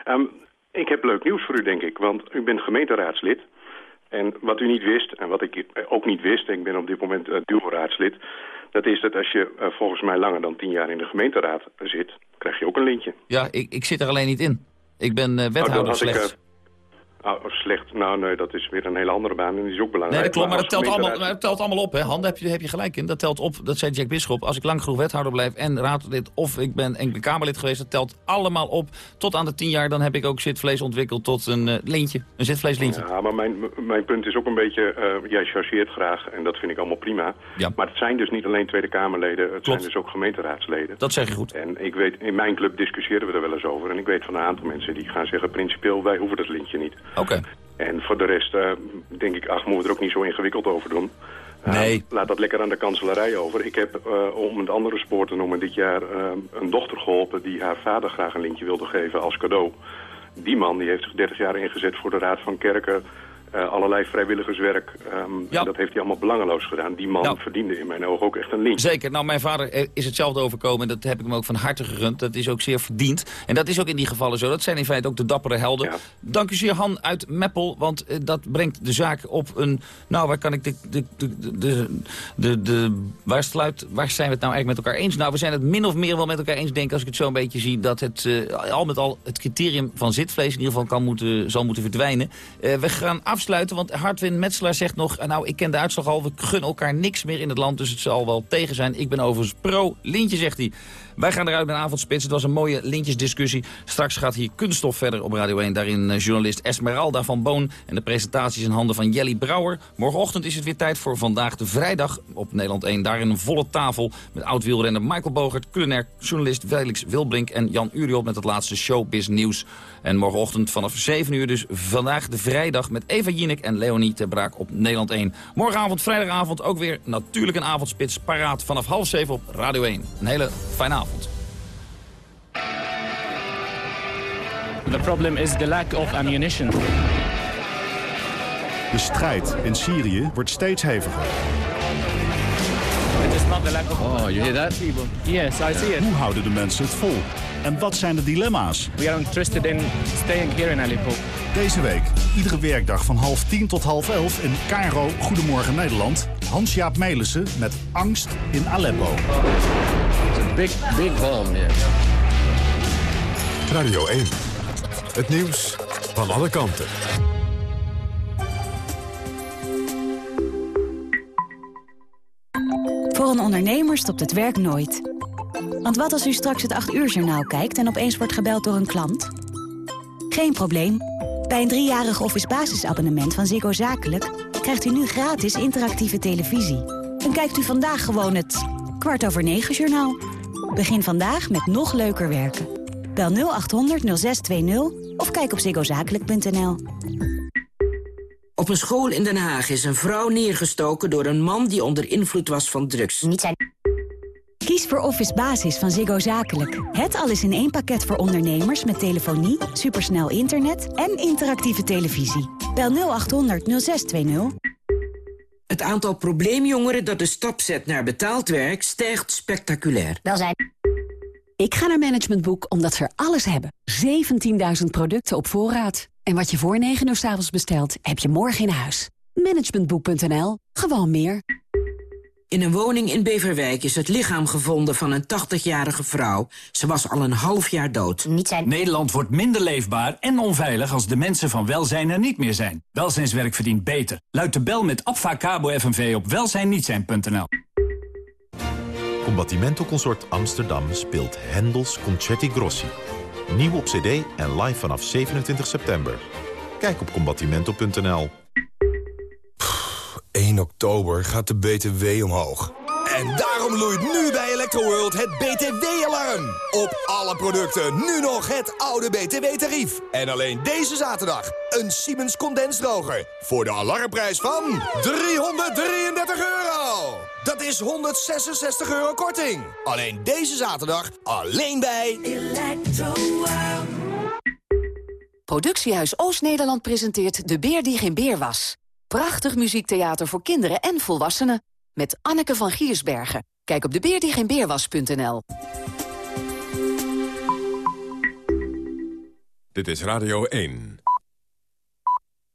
Ehm, ik heb leuk nieuws voor u, denk ik, want u bent gemeenteraadslid. En wat u niet wist, en wat ik ook niet wist, ik ben op dit moment uh, duo-raadslid... dat is dat als je eh, volgens mij langer dan tien jaar in de gemeenteraad zit... krijg je ook een lintje. Ja, ik, ik zit er alleen niet in. Ik ben Oh, wethouder ik, slechts. Oh, slecht. Nou, nee, dat is weer een hele andere baan en die is ook belangrijk. Nee, dat klopt, maar dat telt allemaal, maar dat telt allemaal op, hè. Han, daar heb je, heb je gelijk in. Dat telt op, dat zei Jack Bisschop. Als ik lang genoeg wethouder blijf en raadlid of ik ben, en ik ben Kamerlid geweest... dat telt allemaal op. Tot aan de tien jaar, dan heb ik ook zitvlees ontwikkeld tot een eh, lintje. Een zitvleeslintje. Ja, maar mijn, mijn punt is ook een beetje, eh, jij chargeert graag en dat vind ik allemaal prima. Ja. Maar het zijn dus niet alleen Tweede Kamerleden, het Klopt. zijn dus ook gemeenteraadsleden. Dat zeg je goed. En ik weet, in mijn club discussiëren we er wel eens over. En ik weet van een aantal mensen die gaan zeggen, principieel, wij hoeven dat lintje niet. Oké. En voor de rest eh, denk ik, ach, moeten we er ook niet zo ingewikkeld over doen. Eh, Nee. laat dat lekker aan de kanselarij over. Ik heb, eh, om het andere spoor te noemen, dit jaar een dochter geholpen... die haar vader graag een lintje wilde geven als cadeau. Die man die heeft zich 30 jaar ingezet voor de Raad van Kerken... eh, allerlei vrijwilligerswerk. ehm, en dat heeft hij allemaal belangeloos gedaan. Die man verdiende in mijn ogen ook echt een lintje. Zeker. Nou, mijn vader eh, is hetzelfde overkomen. En dat heb ik hem ook van harte gegund. Dat is ook zeer verdiend. En dat is ook in die gevallen zo. Dat zijn in feite ook de dappere helden. Dank u zeer, Han uit Meppel. Want eh, dat brengt de zaak op een... Nou, waar kan ik de... de, de, de, de, de- waar, sluit, waar zijn we het nou eigenlijk met elkaar eens? Nou, we zijn het min of meer wel met elkaar eens, denk ik, als ik het zo een beetje zie... dat het al met al het criterium van zitvlees in ieder geval kan moeten, zal moeten verdwijnen. We gaan afsluiten, want Hartwin Metselaar zegt nog... nou, ik ken de uitslag al, we gunnen elkaar niks meer in het land... dus het zal wel tegen zijn. Ik ben overigens pro-lintje, zegt hij. Wij gaan eruit met avondspits. Het was een mooie lintjesdiscussie. Straks gaat hier Kunststof verder op Radio 1. Daarin eh, journalist Esmeralda van Boon. En de presentaties in handen van Jelly Brouwer. Morgenochtend is het weer tijd voor Vandaag de Vrijdag op Nederland 1. Daarin een volle tafel met oud-wielrenner Michael Bogert... culinair journalist Felix Wilbrink en Jan Uriot... met het laatste showbiz nieuws. En morgenochtend vanaf 7 uur dus Vandaag de Vrijdag... met Eva Jinek en Leonie ter Braak op Nederland 1. Morgenavond, vrijdagavond ook weer natuurlijk een avondspits... paraat vanaf half 7 op Radio 1. Een hele fijne avond. The problem is the lack of ammunition. De strijd in Syrië wordt steeds heviger. Oh, you hear that? Yes, I see it. Hoe houden de mensen het vol? En wat zijn de dilemma's? We are interested in staying here in Aleppo. Deze week, iedere werkdag van half tien tot half elf in Cairo, Goedemorgen Nederland. Hans-Jaap Melissen met Angst in Aleppo. It's a big, big bomb here. Radio 1. Het nieuws van alle kanten. Voor een ondernemer stopt het werk nooit. Want wat als u straks het 8 uur journaal kijkt en opeens wordt gebeld door een klant? Geen probleem. Bij een driejarig office basisabonnement van Ziggo Zakelijk... krijgt u nu gratis interactieve televisie. En kijkt u vandaag gewoon het kwart over negen journaal. Begin vandaag met nog leuker werken. Bel 0800 0620 of kijk op ziggozakelijk.nl. Op een school in Den Haag is een vrouw neergestoken door een man die onder invloed was van drugs. Niet zijn... Kies voor Office Basis van Ziggo Zakelijk. Het alles in één pakket voor ondernemers met telefonie, supersnel internet en interactieve televisie. Bel 0800 0620. Het aantal probleemjongeren dat de stap zet naar betaald werk stijgt spectaculair. Wel zijn. Ik ga naar Management Boek omdat ze er alles hebben. 17.000 producten op voorraad. En wat je voor 9 uur s avonds bestelt, heb je morgen in huis. Managementboek.nl. Gewoon meer. In een woning in Beverwijk is het lichaam gevonden van een 80-jarige vrouw. Ze was al een half jaar dood. Nederland wordt minder leefbaar en onveilig als de mensen van welzijn er niet meer zijn. Welzijnswerk verdient beter. Luid de bel met Abfacabo FNV op welzijnnietzijn.nl. Combattimento Consort Amsterdam speelt Hendels Concerti Grossi. Nieuw op cd en live vanaf 27 september. Kijk op combattimento.nl. 1 oktober gaat de BTW omhoog. En daarom loeit nu bij Electroworld het BTW-alarm. Op alle producten nu nog het oude BTW-tarief. En alleen deze zaterdag een Siemens condensdroger. Voor de alarmprijs van 333 euro. Dat is 166 euro korting. Alleen deze zaterdag, alleen bij... Productiehuis Oost-Nederland presenteert De Beer die geen beer was. Prachtig muziektheater voor kinderen en volwassenen. Met Anneke van Giersbergen. Kijk op debeerdiegeenbeerwas.nl. Dit is Radio 1.